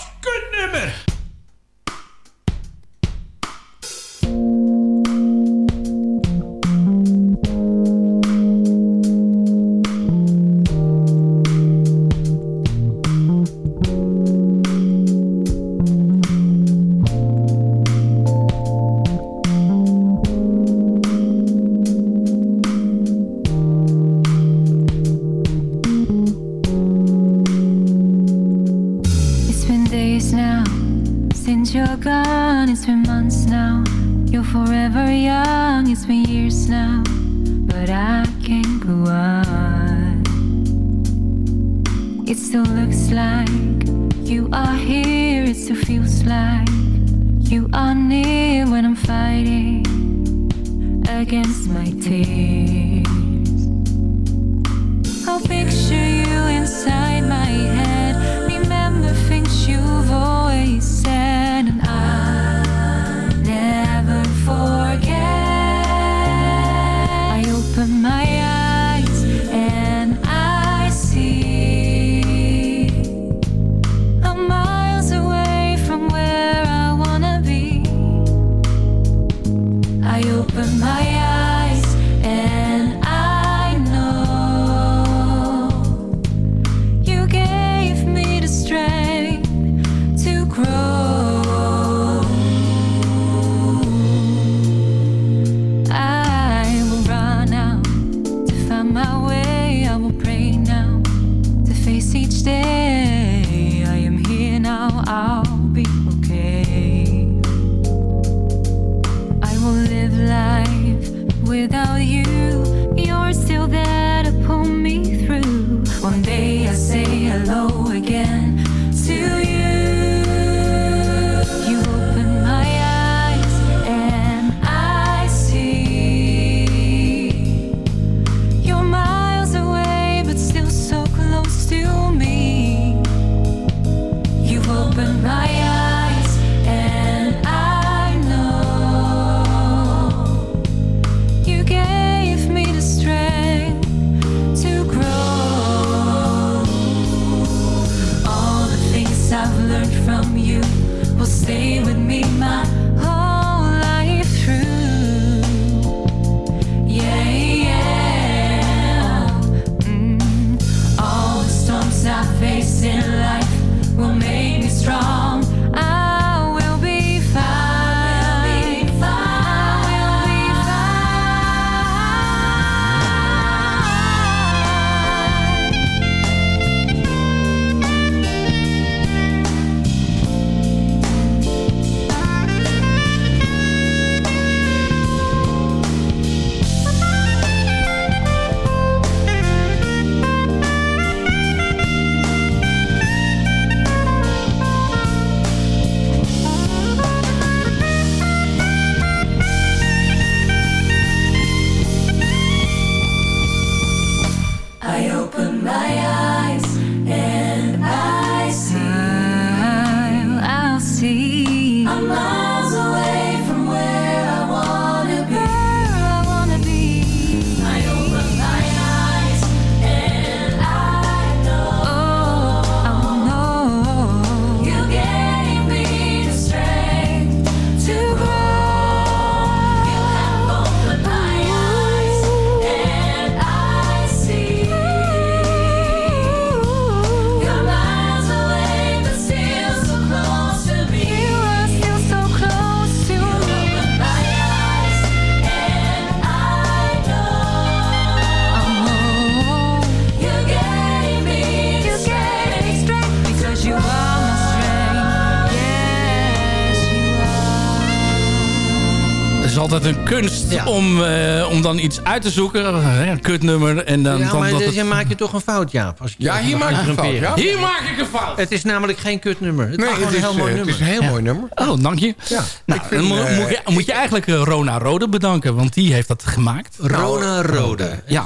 om, eh, dan iets uit te zoeken. Eh, Een kutnummer. En dan, ja, dan maar dat dit- het- je maakt je toch een fout, Jaap. Als ik Ja, je hier maak je een fout, ja. Hier maak ik een fout. Het is namelijk geen kutnummer. Het Nee, is gewoon het een is, heel mooi eh, nummer. het is een heel Ja. mooi nummer. Oh, dank je. Ja, Nou, ik vind, dan mo- eh, moet, je, moet je eigenlijk eh, Rona Rode bedanken, want die heeft dat gemaakt. Rona Rode. Ja,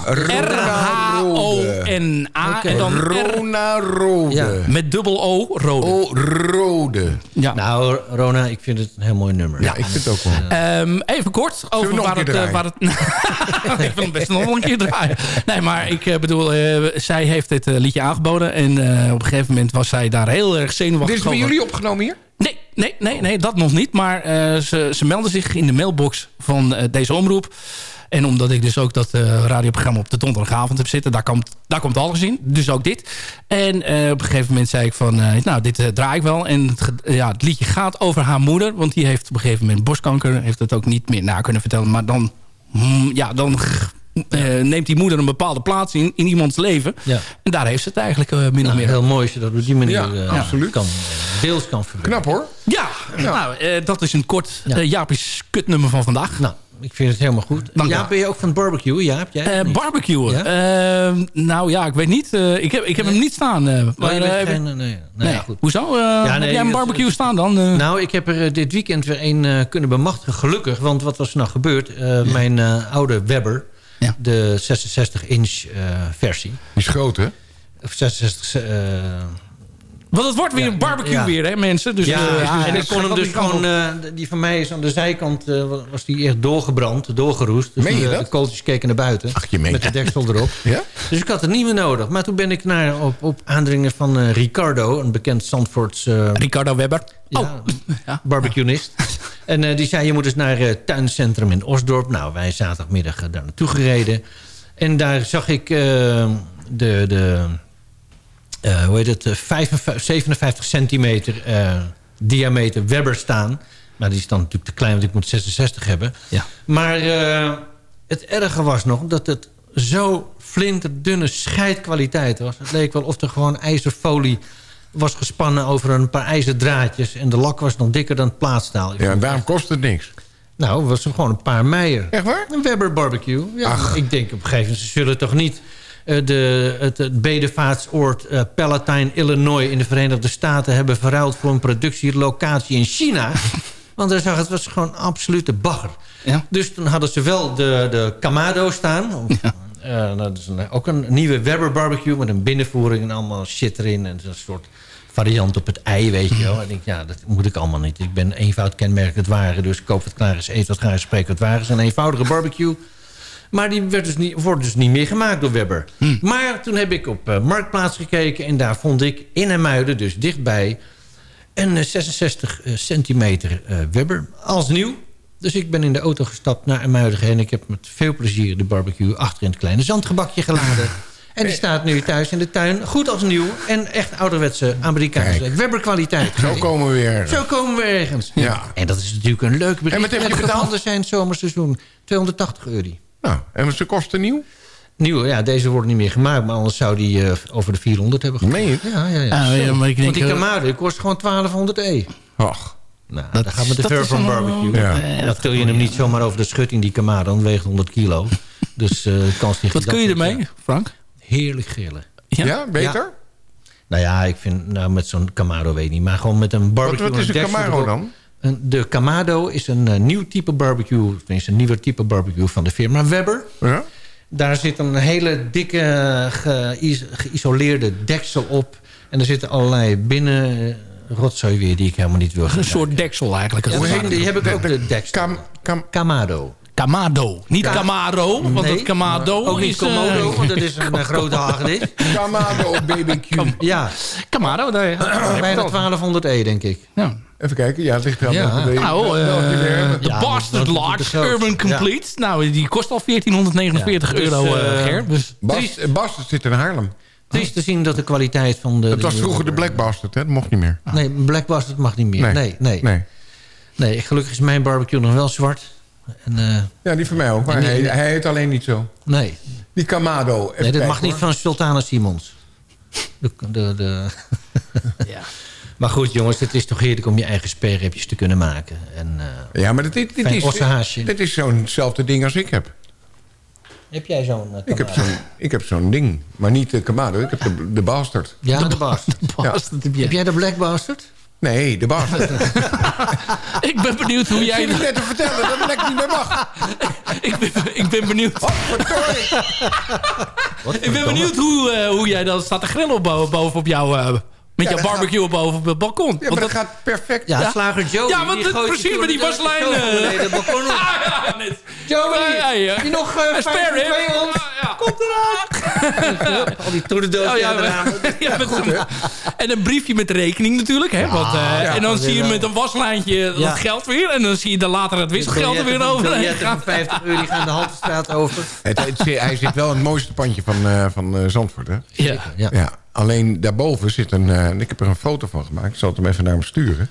R-H-O-N-A en dan R Rona Rode. Ja. met dubbel O, Rode. Oh, Rode. Ja. Nou, Rona, ik vind het een heel mooi nummer. Ja, ik vind het ook wel. Ehm, even kort over waar een het, eh, waar het... ik wil hem best nog wel een keer draaien. Nee, maar ik eh, bedoel, eh, zij heeft dit eh, liedje aangeboden. En op een gegeven moment was zij daar heel erg zenuwachtig Dit is bij over. jullie opgenomen hier? Nee, nee, nee, nee, dat nog niet. Maar ze, ze melden zich in de mailbox van deze omroep. En omdat ik dus ook dat radioprogramma op de donderdagavond heb zitten... daar komt, daar komt alles in, dus ook dit. En op een gegeven moment zei ik van... nou, dit draai ik wel. En het, ja, het liedje gaat over haar moeder. Want die heeft op een gegeven moment borstkanker. Heeft het ook niet meer na kunnen vertellen. Maar dan, ja, dan eh, neemt die moeder een bepaalde plaats in, in iemands leven. Ja. En daar heeft ze het eigenlijk eh, min of Nou, meer heel mooi als je dat op die manier Ja, eh, absoluut. kan, deels kan verwerken. Knap hoor. Ja, nou, eh, dat is een kort Ja. eh Jaapjes kutnummer van vandaag. Nou, ik vind het helemaal goed. Dank je. Jaap, ben je ook van barbecue? Jaap, jij? Eh. Ja? Eh, nou ja, ik weet niet. Eh, ik heb, ik heb hem niet staan. eh, Oh, maar, je bent geen- nee, nee, nee. ja, goed. Hoezo? Eh, heb nee, jij een het- barbecue staan dan? Nou, ik heb er dit weekend weer een eh, kunnen bemachtigen, gelukkig. Want wat was er nou gebeurd? Eh, Mijn eh, oude Weber, Ja. de 66-inch versie. Die is groot, hè? Of 66... eh, want het wordt weer een barbecue ja. weer, hè mensen? Dus, ja, eh, en ik kon hem dus gewoon... eh, die van mij is aan de zijkant eh, was die echt doorgebrand, doorgeroest. Dus Meen je de, dat? de kooltjes keken naar buiten. Ach, je meent Met de deksel erop. Ja? Dus ik had het niet meer nodig. Maar toen ben ik naar, op, op aandringen van eh, Ricardo, een bekend Zandvoorts eh, Ricardo Weber. Ja, Oh, ja. barbecuenist. En eh, die zei, je moet eens naar het tuincentrum in Osdorp. Nou, wij zaterdagmiddag eh, daar naartoe gereden. En daar zag ik eh, de, de eh, hoe heet het, eh, 55, 57 centimeter eh, diameter Weber staan. Maar die is dan natuurlijk te klein, want ik moet 66 hebben. Ja. Maar eh, het erge was nog dat het zo flinterdunne scheidkwaliteit was. Het leek wel of er gewoon ijzerfolie was gespannen over een paar ijzerdraadjes. En de lak was nog dikker dan het plaatstaal. Ja, en daarom kost het niks. nou, het was gewoon een paar meijer. Echt waar? Een Weber barbecue. Ja, ik denk op een gegeven moment, ze zullen toch niet... eh, de, het, het bedevaartsoord eh, Palatine, Illinois in de Verenigde Staten... hebben verruild voor een productielocatie in China. Want daar zag het was gewoon absolute bagger. Ja. Dus toen hadden ze wel de, de Kamado staan. Of, eh, dat is een, ook een nieuwe Weber barbecue met een binnenvoering en allemaal shit erin. En zo'n soort variant op het ei, weet je wel. En ik denk, ja, dat moet ik allemaal niet. Ik ben eenvoud kenmerk het ware. Dus koop wat klaar is, eet wat klaar is, spreek wat waar is. Een eenvoudige barbecue. Maar die werd dus niet, wordt dus niet meer gemaakt door Weber. Maar toen heb ik op eh, Marktplaats gekeken... en daar vond ik in Hermuiden, dus dichtbij... een eh, 66 eh, centimeter eh, Weber als nieuw. Dus ik ben in de auto gestapt naar Hermuiden en ik heb met veel plezier de barbecue achter in het kleine zandgebakje geladen. En die staat nu thuis in de tuin, goed als nieuw. En echt ouderwetse Amerikaanse Kijk. Weber kwaliteit. Zo komen we weer. Zo komen we ergens. Ja. En dat is natuurlijk een leuk bericht. En wat heb je betaald? gevonden zijn zomerseizoen. 280 euro. Nou, en ze kosten nieuw? Nieuw, ja, deze worden niet meer gemaakt. Maar anders zou die eh, over de 400 hebben gekost. Meen je? Ja, ja, ja. Ah, ja, maar ik denk, Want die eh, Kamado die kost gewoon 1200 e. Ach. Nou, Dat- dat gaat met de dat ver van barbecue. Ja. Dan til je hem niet zomaar over de schutting, die Kamado. Dan weegt 100 kilo. Dus eh de kans ligt Wat dat kun je ermee, Frank? Heerlijk grillen. Ja, beter? Nou ja, ik vind nou, met zo'n Kamado weet ik niet. Maar gewoon met een barbecue. wat is een Camaro erop. dan? Een- De Kamado is een eh, nieuw type barbecue. Tenminste, een nieuwer type barbecue van de firma Weber. Ja? Daar zit een hele dikke geïs- geïsoleerde deksel op. En er zitten allerlei binnen rotzooi weer die ik helemaal niet wil Een gebruiken. soort deksel eigenlijk. die, heb ik ook de deksel. Cam, cam, Kamado. Kamado. Niet Ka- Kamado, want Nee, het Kamado Ook niet is... eh, Komodo, want dat is een eh, grote hagedis. Kamado BBQ. Ja, Kamado, daar. bijna 1200 e, denk ik. Ja. Even kijken, ja, het ligt er Ja. de- Nou, eh, de Ja, Bastard de Urban. Complete. Nou, die kost al 1449 Ja. Dus, euro, eh eh, Ger. Dus Bas, Bas zit in Haarlem. Triest te zien dat de kwaliteit van de... Het was vroeger de Black Bastard, hè? Dat mocht niet meer. Nee, Black Bastard mag niet meer. Nee, nee. nee. nee. gelukkig is mijn barbecue nog wel zwart. En, eh, Ja, die van mij ook. Maar die- hij, hij heet alleen niet zo. nee, Die Kamado. nee dat kijken, mag niet van Sultana Simons. De, de, de, ja. Maar goed, jongens, het is toch heerlijk om je eigen speerrepjes te kunnen maken. En, eh, Ja, maar dit, dit, is, dit is zo'nzelfde ding als ik heb. Heb jij zo'n uh, Ik heb zo'n ik heb zo'n ding. Maar niet de Kamado, ik heb de, de Bastard. Ja, de, bastard. Bastard heb jij. Heb jij de Black Bastard? Nee, de Bastard. Ik ben benieuwd hoe Jij jij... zit net te vertellen dat het niet meer mag. ik, ben, ik ben benieuwd... ik ben benieuwd hoe, eh, hoe jij dan staat te grillen op, bo- boven op jouw... eh, met Ja, jouw barbecue op boven op het balkon. Ja, maar dat gaat perfect. Ja, Ja. slager Joe. Ja, want het- precies met die waslijn, eh. de balkon op. Ah, ja, net. Joey, Ja, ja, ja. heb je nog uh, Een spare rib? Komt eraan! Al die toerendoos Oh, ja, eraan. ja, met zo'n- en een briefje met rekening natuurlijk. Hè, want, eh, ja, en dan zie je met een waslijntje Ja. dat geld weer. En dan zie je dan later het wisselgeld er weer over. Biljetten van 50 euro, die gaan de Haltestraat over. Hij zit wel in het mooiste pandje van, eh, van eh, Zandvoort, hè? Ja. Ja. Alleen daarboven zit een... eh, ik heb er een foto van gemaakt. Ik zal het hem even naar hem sturen.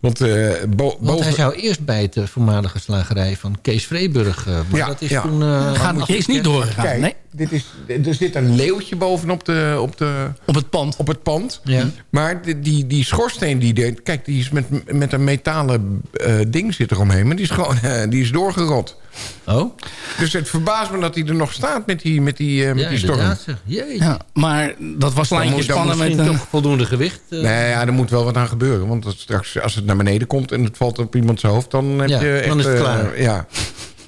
Want eh, bo- Want hij zou eerst bij het eh, voormalige slagerij van Kees Vreeburg... eh, maar Ja, dat is ja. toen... eh, Gaat is niet doorgegaan. Kijk, Nee, dit is, er zit een leeuwtje bovenop de, op, de, op het pand. op het pand. Ja. Maar die, die, die schoorsteen, die, deed- kijk, die is met, met een metalen eh, ding zit eromheen. Maar die is gewoon die is doorgerot. Oh? Dus het verbaast me dat hij er nog staat met die, met die, eh, met Ja, die storm. Ja, maar dat moet- dan spannen met... Toch voldoende gewicht. eh. Nee, ja, er moet wel wat aan gebeuren. Want straks, als het naar beneden komt en het valt op iemand zijn hoofd... dan heb Ja, je echt... dan is het eh, klaar. ja.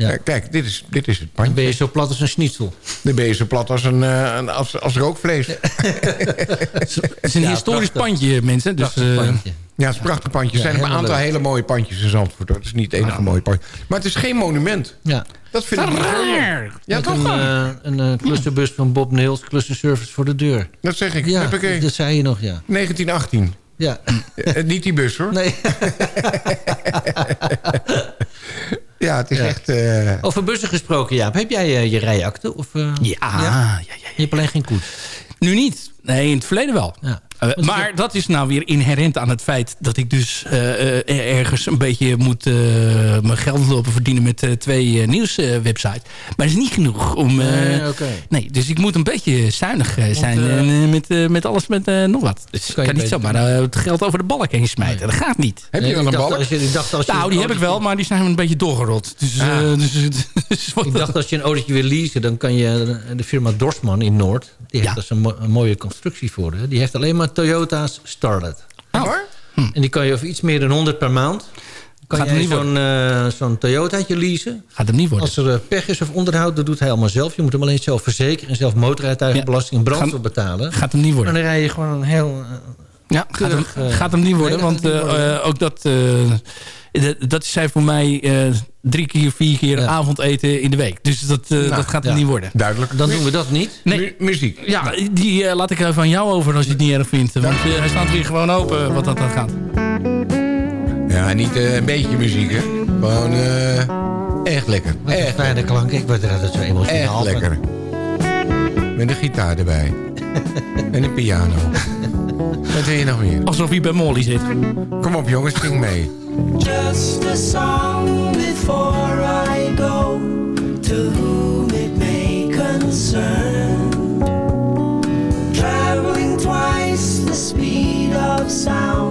Ja. Kijk, dit is, dit is het Dan ben pandje. je zo plat als een schnitzel. Dan ben je zo plat als, een, eh, een- als, als rookvlees. Ja, Het is een Ja, historisch prachtig. pandje, mensen. Dus, Prachtig eh, pandje. het is een prachtig pandje. Er Ja, zijn een aantal leuk. hele mooie pandjes in Zandvoort. Het is niet het enige mooie pandje. Maar het is geen monument. Ja. Dat vind ik raar. Ja, Met toch? een, eh, een klussenbus van Bob Nails, klussenservice voor de deur. Dat zeg ik. Ja, Huppakee. dat zei je nog, ja. 1918. Ja, niet die bus, hoor. nee. Ja, het is Ja. echt... eh, Over bussen gesproken, Jaap. Heb jij eh, je rijakte? Of, eh, Ja, ja, ja, ja. Je hebt alleen geen koets. Nu niet. Nee, in het verleden wel. Ja. Eh, maar dat is nou weer inherent aan het feit dat ik dus eh, eh, ergens een beetje moet mijn geld lopen verdienen met twee nieuwswebsites. maar dat is niet genoeg om. eh, Nee, nee, dus ik moet een beetje zuinig zijn en, met, met alles met nog wat. Dus ik Kan niet zomaar het geld over de balk heen smijten. Dat gaat niet. heb je wel een balk? Als je, ik dacht als je Nou, die heb ik wel, maar die zijn een beetje doorgerot. Dus, eh, Ah. dus, dus wat- Ik dacht als je een autootje wil leasen, dan kan je de, firma Dorsman in Noord. Die heeft Ja. daar mo- een mooie constructie voor. Hè. Die heeft alleen maar Toyota's Starlet. Oh. Hoor? En die kan je voor iets meer dan 100 per maand. Kan niet zo'n eh, zo'n Toyotaatje leasen. Gaat hem niet worden. Als er eh, pech is of onderhoud, dat doet hij allemaal zelf. Je moet hem alleen zelf verzekeren en zelf motorrijtuigenbelasting en brandstof betalen. Gaat hem niet En worden. dan rij je gewoon een heel... eh, Ja, gaat hem, keurig, gaat hem niet worden. want gaat niet worden. ook dat, eh, dat, dat zijn voor mij eh, drie keer, vier keer Ja. avondeten in de week. Dus dat, eh, dat gaat hem ja. niet worden. Duidelijk. dan doen we dat niet. Nee. Mu- muziek. Ja, die eh, laat ik even aan jou over als je het niet erg vindt. Want eh, hij staat weer gewoon open wat dat dan gaat. Ja, niet eh, een beetje muziek, hè. Gewoon eh, echt lekker. Wat een Echt, fijne klank. Ik word er altijd zo emotionaal echt lekker. Met een gitaar erbij. en een piano. Wat wil je nog meer? Alsof hij bij Molly zit. Kom op jongens, zing mee. Just a song before I go to whom it may concern. Traveling twice the speed of sound,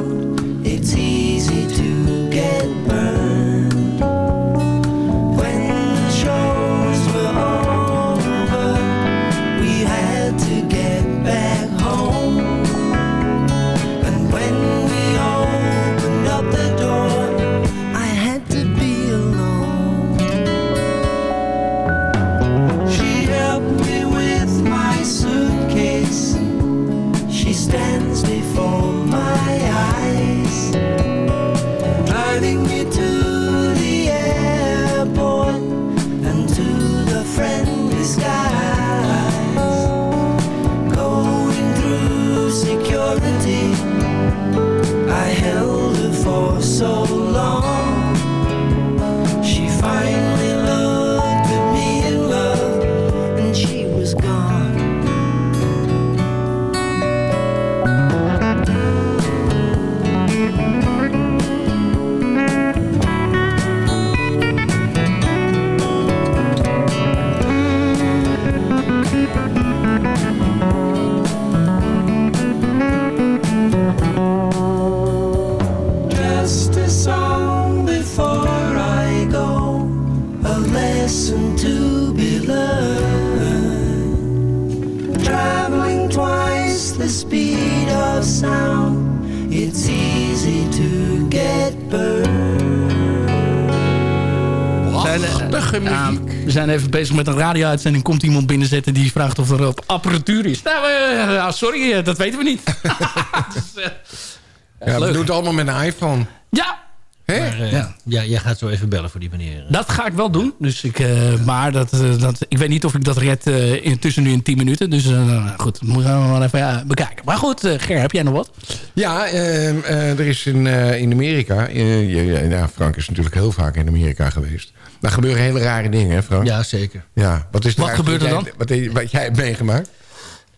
Ja, we zijn even bezig met een radio-uitzending. Komt iemand binnenzetten die vraagt of er op apparatuur is. Nou, eh, ja, sorry, eh, dat weten we niet. Dus, eh, Ja, we doen het allemaal met een iPhone. Ja. Hè? Maar, eh, Ja. ja. jij gaat zo even bellen voor die meneer. Dat ga ik wel doen. Dus ik, eh, maar dat, eh, dat, ik weet niet of ik dat red eh, intussen nu in 10 minuten. Dus eh, nou, goed, dat moeten we maar even ja, bekijken. Maar goed, eh, Ger, heb jij nog wat? Ja, ehm, eh, er is in, eh, in Amerika... eh, ja, ja, ja, Frank is natuurlijk heel vaak in Amerika geweest. Daar gebeuren hele rare dingen, hè Frank? Ja, zeker. Ja, wat is Wat gebeurt er wat jij- Wat, heb- wat jij hebt meegemaakt?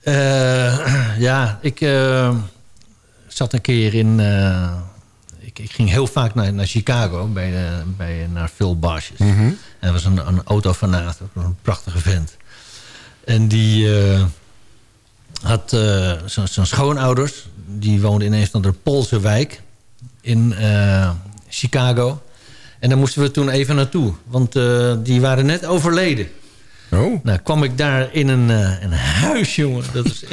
Eh, ja, ik eh, zat een keer in... eh, ik, ik ging heel vaak naar, naar Chicago, bij, de, bij, naar Phil Barsjes. Mhm. Dat was een, een autofanaat, een prachtige vent. En die eh, had eh, zo'n zo'n schoonouders. Die woonden in een van de Poolse wijk in eh, Chicago. En daar moesten we toen even naartoe. Want eh, die waren net overleden. Oh. Nou, kwam ik daar in een, eh, een huis, jongen. Dat is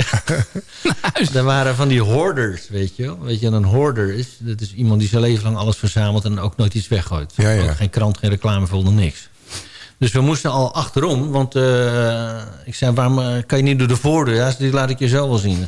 echt... Daar waren van die hoarders, weet je wel. Weet je, een hoarder is, dat is iemand die zijn leven lang alles verzamelt... en ook nooit iets weggooit. Ja, ja. Geen krant, geen reclame, voelde niks. Dus we moesten al achterom, want eh, ik zei, waarom eh, kan je niet door de voordeur? Ja, die laat ik je zo wel zien.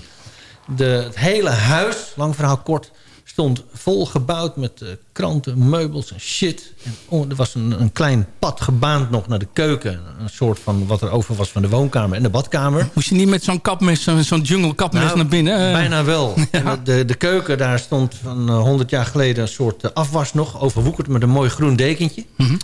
De, het hele huis, lang verhaal kort, stond vol gebouwd met kranten, meubels en shit. En oh, er was een, een klein pad gebaand nog naar de keuken. Een soort van wat er over was van de woonkamer en de badkamer. Moest je niet met zo'n kapmes, zo'n jungle kapmes Nou, naar binnen? eh? Bijna wel. En De, de keuken, daar stond van eh, 100 jaar geleden een soort eh, afwas nog. Overwoekerd met een mooi groen dekentje. Mhm.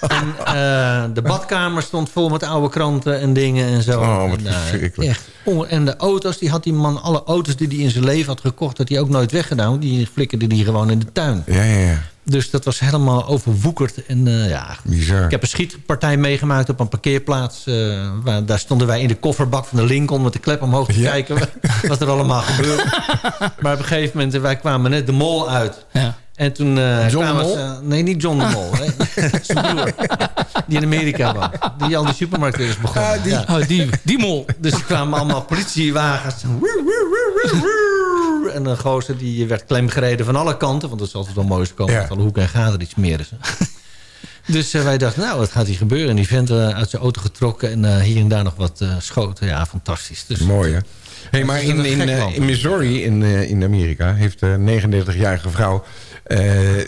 en eh, de badkamer stond vol met oude kranten en dingen en zo. Oh, wat En, eh, verschrikkelijk. echt onge- en de auto's, die had die man, alle auto's die hij in zijn leven had gekocht... had hij ook nooit weggedaan. Die flikkerde die gewoon in de tuin. Ja, ja, ja. Dus dat was helemaal overwoekerd. En eh, ja, Bizar. ik heb een schietpartij meegemaakt op een parkeerplaats. eh, waar, daar stonden wij in de kofferbak van de Lincoln met de klep omhoog te Ja. kijken wat er allemaal gebeurde. maar op een gegeven moment, wij kwamen net de mol uit. Ja. En toen eh, John kwamen Mol? ze... Nee, niet John de Mol. hè. Zijn broer. Die in Amerika was. Die al die supermarkt weer is begonnen. Ah, die. Ja. Oh, die, die mol. Dus er kwamen allemaal politiewagens. En een gozer die werd klemgereden van alle kanten. Want dat is altijd wel mooi als komen Ja. alle hoeken en gaten. Die smeren ze. Dus eh, wij dachten, nou, wat gaat hier gebeuren? En die vent eh, uit zijn auto getrokken. En eh, hier en daar nog wat schoten. Ja, fantastisch. Dus, Mooi, hè? Hey, maar is in, in, Missouri, in, in Amerika... heeft een 39-jarige vrouw...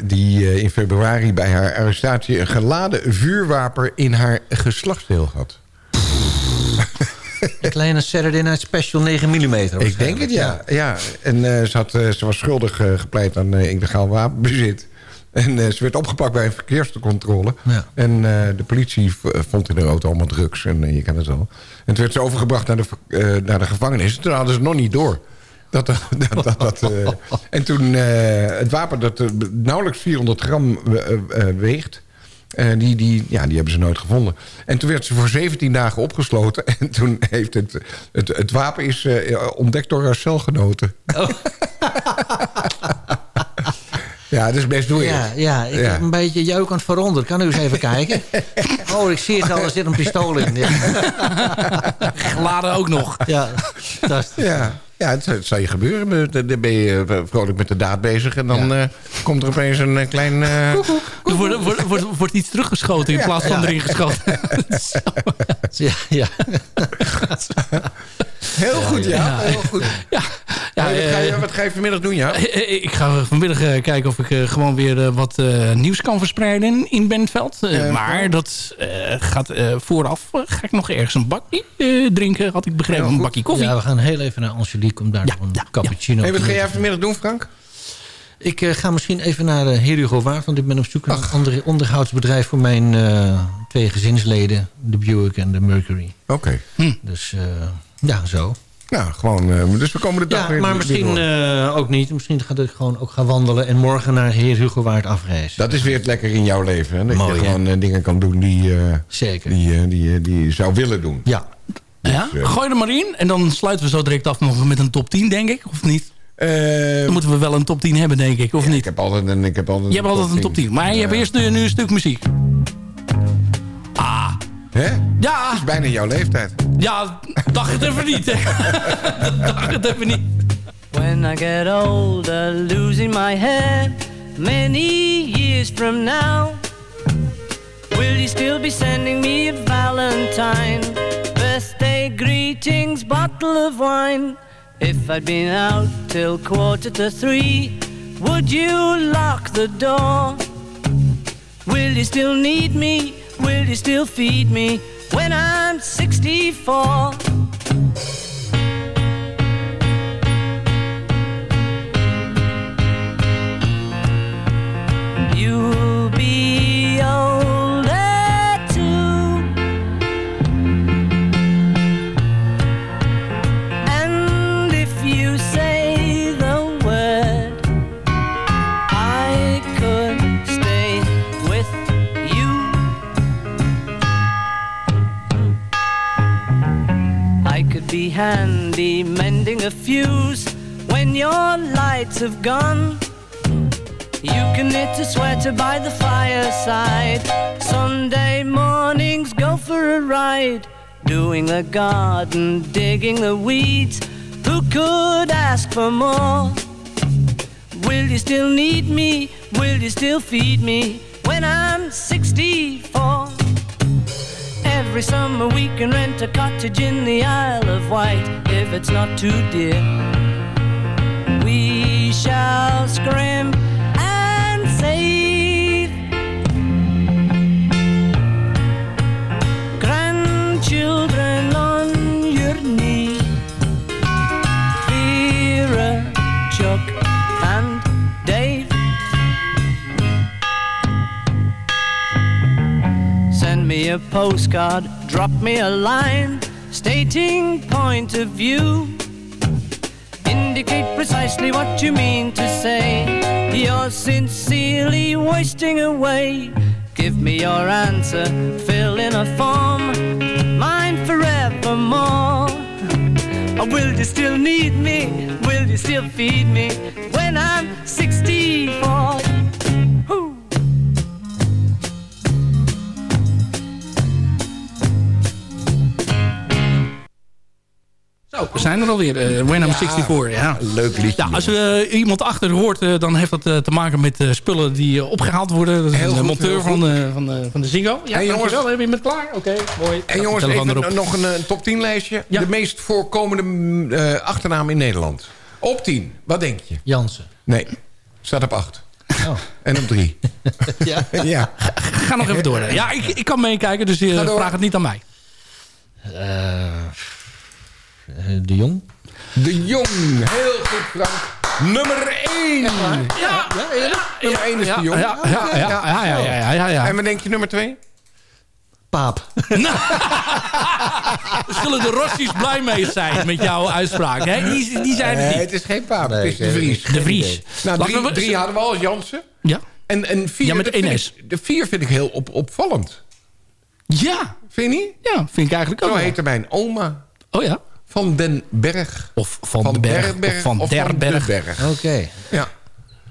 die in februari bij haar arrestatie... een geladen vuurwapen in haar geslachtsdeel had. Een kleine Saturday Night Special 9 mm. Ik denk het, ja. ja. En eh, ze, had, eh, ze was schuldig eh, gepleit aan illegaal wapenbezit. En ze werd opgepakt bij een verkeerscontrole. Ja. En de politie vond in de auto allemaal drugs. En je kent het wel. En toen werd ze overgebracht naar de, naar de gevangenis. Toen hadden ze het nog niet door. Dat, dat, dat, dat, en toen het wapen dat nauwelijks 400 gram weegt... eh, die, die, ja, die hebben ze nooit gevonden. En toen werd ze voor 17 dagen opgesloten. En toen heeft het... Het, het wapen is eh, ontdekt door haar celgenoten. Oh. ja, dat is best doe Ja, ja, ik Ja. heb een beetje jeuk aan het. Kan u eens even kijken? Oh, ik zie het al, er zit een pistool in. Ja, Geladen ook nog. ja fantastisch. Ja, ja het, het zal je gebeuren. Dan ben je eh, vrolijk met de daad bezig. En dan eh, komt er opeens een eh, klein... eh, Er wordt, wordt, wordt, wordt iets teruggeschoten in plaats van Ja. erin geschoten. Ja, ja. heel goed, ja. Ja. Heel goed. ja, ja, Hey, wat, ga je, eh, wat ga je vanmiddag doen, ja? eh, Ik ga vanmiddag eh, kijken of ik gewoon weer wat eh, nieuws kan verspreiden in Bentveld. Maar dat eh, gaat eh, vooraf. ga ik nog ergens een bakje eh, drinken, had ik begrepen. Een bakje koffie. Ja, we gaan heel even naar Angelique om daar nog een cappuccino Hey, wat ga jij vanmiddag doen, Frank? Ik eh, ga misschien even naar de Heer Hugo Waard. Want ik ben op zoek naar een ander onderhoudsbedrijf... voor mijn eh, twee gezinsleden. De Buick en de Mercury. Oké. Dus eh, ja, zo. Nou, gewoon... eh, dus we komen de dag Ja, weer... maar misschien eh, ook niet. Misschien ga ik gewoon ook gaan wandelen... en morgen naar Heer Hugo Waard afreizen. Dat is weer het lekker in jouw leven. Hè? Dat Mooi, je gewoon eh, dingen kan doen die, eh, Zeker. die, eh, die, eh, die je zou willen doen. Ja. Ja, eh, gooi er maar in. En dan sluiten we zo direct af nog met een top 10, denk ik. Of niet? Eh, Dan moeten we wel een top 10 hebben, denk ik. Of ik niet? heb altijd een, ik heb altijd Je hebt altijd een top 10. Maar je hebt eerst nu, nu een stuk muziek. Hè? Ja. Dat is bijna jouw leeftijd. Ja, dacht het even niet. hè. dacht het even niet. When I get older, losing my head, many years from now, will Will you still be sending me a valentine? Birthday greetings, bottle of wine. If I'd been out till quarter to three, would you lock the door? Will you still need me? Will you still feed me when I'm 64? You'll be handy mending a fuse when your lights have gone. You can knit a sweater by the fireside. Sunday mornings go for a ride. Doing the garden, digging the weeds. Who could ask for more? Will you still need me? Will you still feed me when I'm 64? Every summer we can rent a cottage in the Isle of Wight if it's not too dear. We shall scrimp a postcard, drop me a line stating point of view. Indicate precisely what you mean to say. You're sincerely wasting away. Give me your answer, fill in a form, mine forevermore. Or will you still need me? Will you still feed me when I'm 64? We zijn er alweer. eh When I'm 64, ja. Leuk liedje. Ja, als we iemand achter hoort, eh, dan heeft dat eh, te maken met eh, spullen die eh, opgehaald worden. Dat is Heel een goed, monteur van, van, de, van de Zingo. Ja, Hey, jongens. Heb je het klaar? Oké, mooi. En Ja, jongens, even nog een top 10 lijstje. De meest voorkomende mm, eh, achternaam in Nederland. Op 10, wat denk je? Jansen. Nee, staat op 8. Oh. En op 3. ja. ja. Ga nog even door. hè. Ja, ik, ik kan meekijken, dus eh, door. vraag het niet aan mij. Eh, de Jong. De Jong, heel goed Frank. Nummer 1. Ja, ja, Nummer 1 is ja, de Jong. ja, ja, ja, ja, ja, ja, ja, ja. En wat denk je nummer 2? Paap. Zullen de Rossies blij mee zijn met jouw uitspraak? Hè? Die, die zijn het Nee, niet. het is geen Paap, Nee, het is de Vries. De Vries. Nou, drie, we- drie hadden we al als Jansen. Ja. En, en vier, Ja, met ik- De vier vind ik heel op, opvallend. Ja. Vind je niet? Ja, vind ik eigenlijk ook Zo heette mijn oma. Oh ja? Van den Berg. Of van, de Berg. Of van of der van Berg. de Berg. Oké. Ja.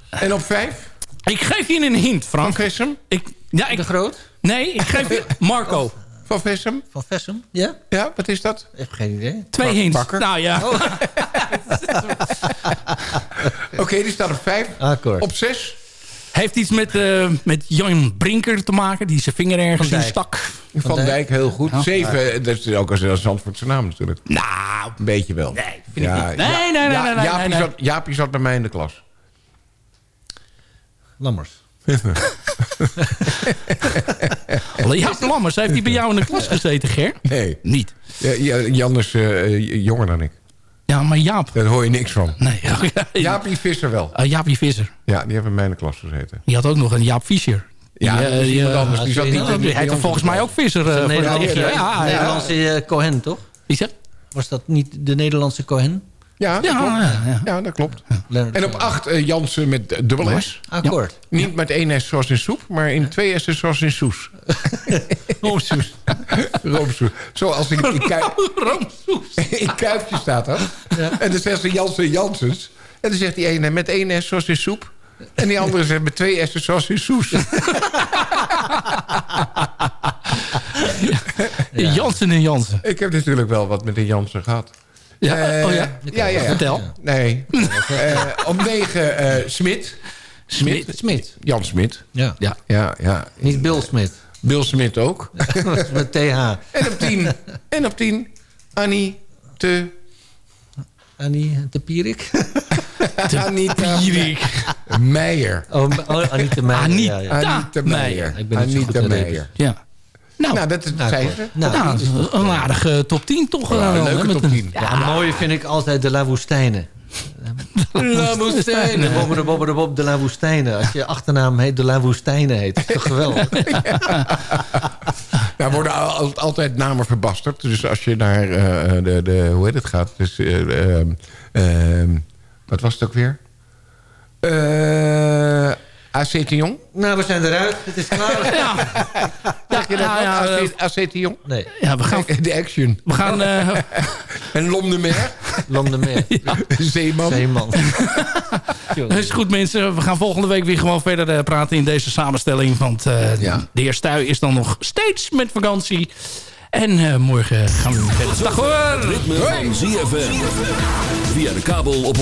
En op vijf? Ik geef je een hint, Frank. Van Vessem? Ik, ja, ik, De Groot. nee, ik geef je... Marco. Van Vessem? Van Vessem. Ja? Ja, wat is dat? Ik heb geen idee. Twee Bak- hints. Bakker. Nou ja. Oké, die staat op vijf. Akkoord. Op zes? Heeft iets met, eh, met Jan Brinker te maken. Die zijn vinger ergens in stak. Van, Dijk. Dijk, heel goed. Ja. Zeven, dat is ook als een Zandvoortse naam natuurlijk. Nou, Een beetje wel. Nee, vind ik niet. Nee, nee, nee, Ja- nee, nee, Jaapie, nee, nee. Zat, Jaapie zat bij mij in de klas. Lammers. Jaap Lammers, heeft hij bij jou in de klas gezeten, Ger? Nee. Niet. Ja, ja, Jan is eh, jonger dan ik. Ja, maar Jaap. Daar hoor je niks van. Nee, ja, ja. Jaapie Visser wel. Uh, Jaapie Visser. Ja, die hebben in de klas gezeten. Die had ook nog een Jaap Fischer. Ja, die, dat is eh, die, iemand eh, anders. Die zat niet heette onze volgens mij ook Visser. eh, de Nederlandse, ja, ja. Nederlandse eh, Cohen, toch? Wie zegt? Was dat niet de Nederlandse Cohen? Ja, dat Ja, klopt. ja, ja. Ja, dat klopt. En op acht eh, Jansen met dubbel S. Akkoord. Niet met één S zoals in soep, maar in twee S'en zoals in soes. Roomsoes. Roomsoes. Zoals in, in, in Kuipje staat dat. En dan zegt ze Jansen Jansens. En dan zegt die ene met één S zoals in soep. En die andere zegt met twee S'en zoals in soes. Jansen en Jansen. Ik heb natuurlijk wel wat met de Jansen gehad. Ja, Eh, oh ja. ja, ja, ja. Vertel. Nee. Eh, op negen eh, Smit. Smit. Smit. Jan Smit. Ja. Ja. Ja, ja. Niet Bill Smith. Bill Smith ook. Met TH. En op 10. En op 10. Annie te... Annie de Pierik? Anita Pierik. Meijer. Oh, oh Anita Meijer. Anita ja, ja. Anita Meijer. Ik ben Anita Meijer. Ja. Nou, Nou, dat Nou, ze. Nou, nou, is toch, een eh, aardige top 10 toch? Ja, eh, een hè, leuke met top een- 10. Ja, mooie vind ik altijd de La Woestijne. La Woestijne. Bobbe de Bobbe de Bob de La Woestijne. Als je achternaam heet de La Woestijne heet. Dat is toch geweldig? Nou, worden al- al- altijd namen verbasterd. Dus als je naar eh, de, de... Hoe heet het gaat? Dus, eh, ehm, ehm, wat was het ook weer? Eh AC Tion? nou, we zijn eruit. Het is klaar. Ja, Zeg je dat nou ja, AC AC Tion? Nee, ja, we gaan... De action. We gaan eh, En Lom de Mer? Lam de Meer. Zeeman? Zeeman. Dat is goed mensen, we gaan volgende week weer gewoon verder eh, praten in deze samenstelling. Want eh, Ja. de heer Stuy is dan nog steeds met vakantie. En eh, morgen gaan we weer verder. Dag hoor! Ritme van ZFM. Via de kabel op 104.5.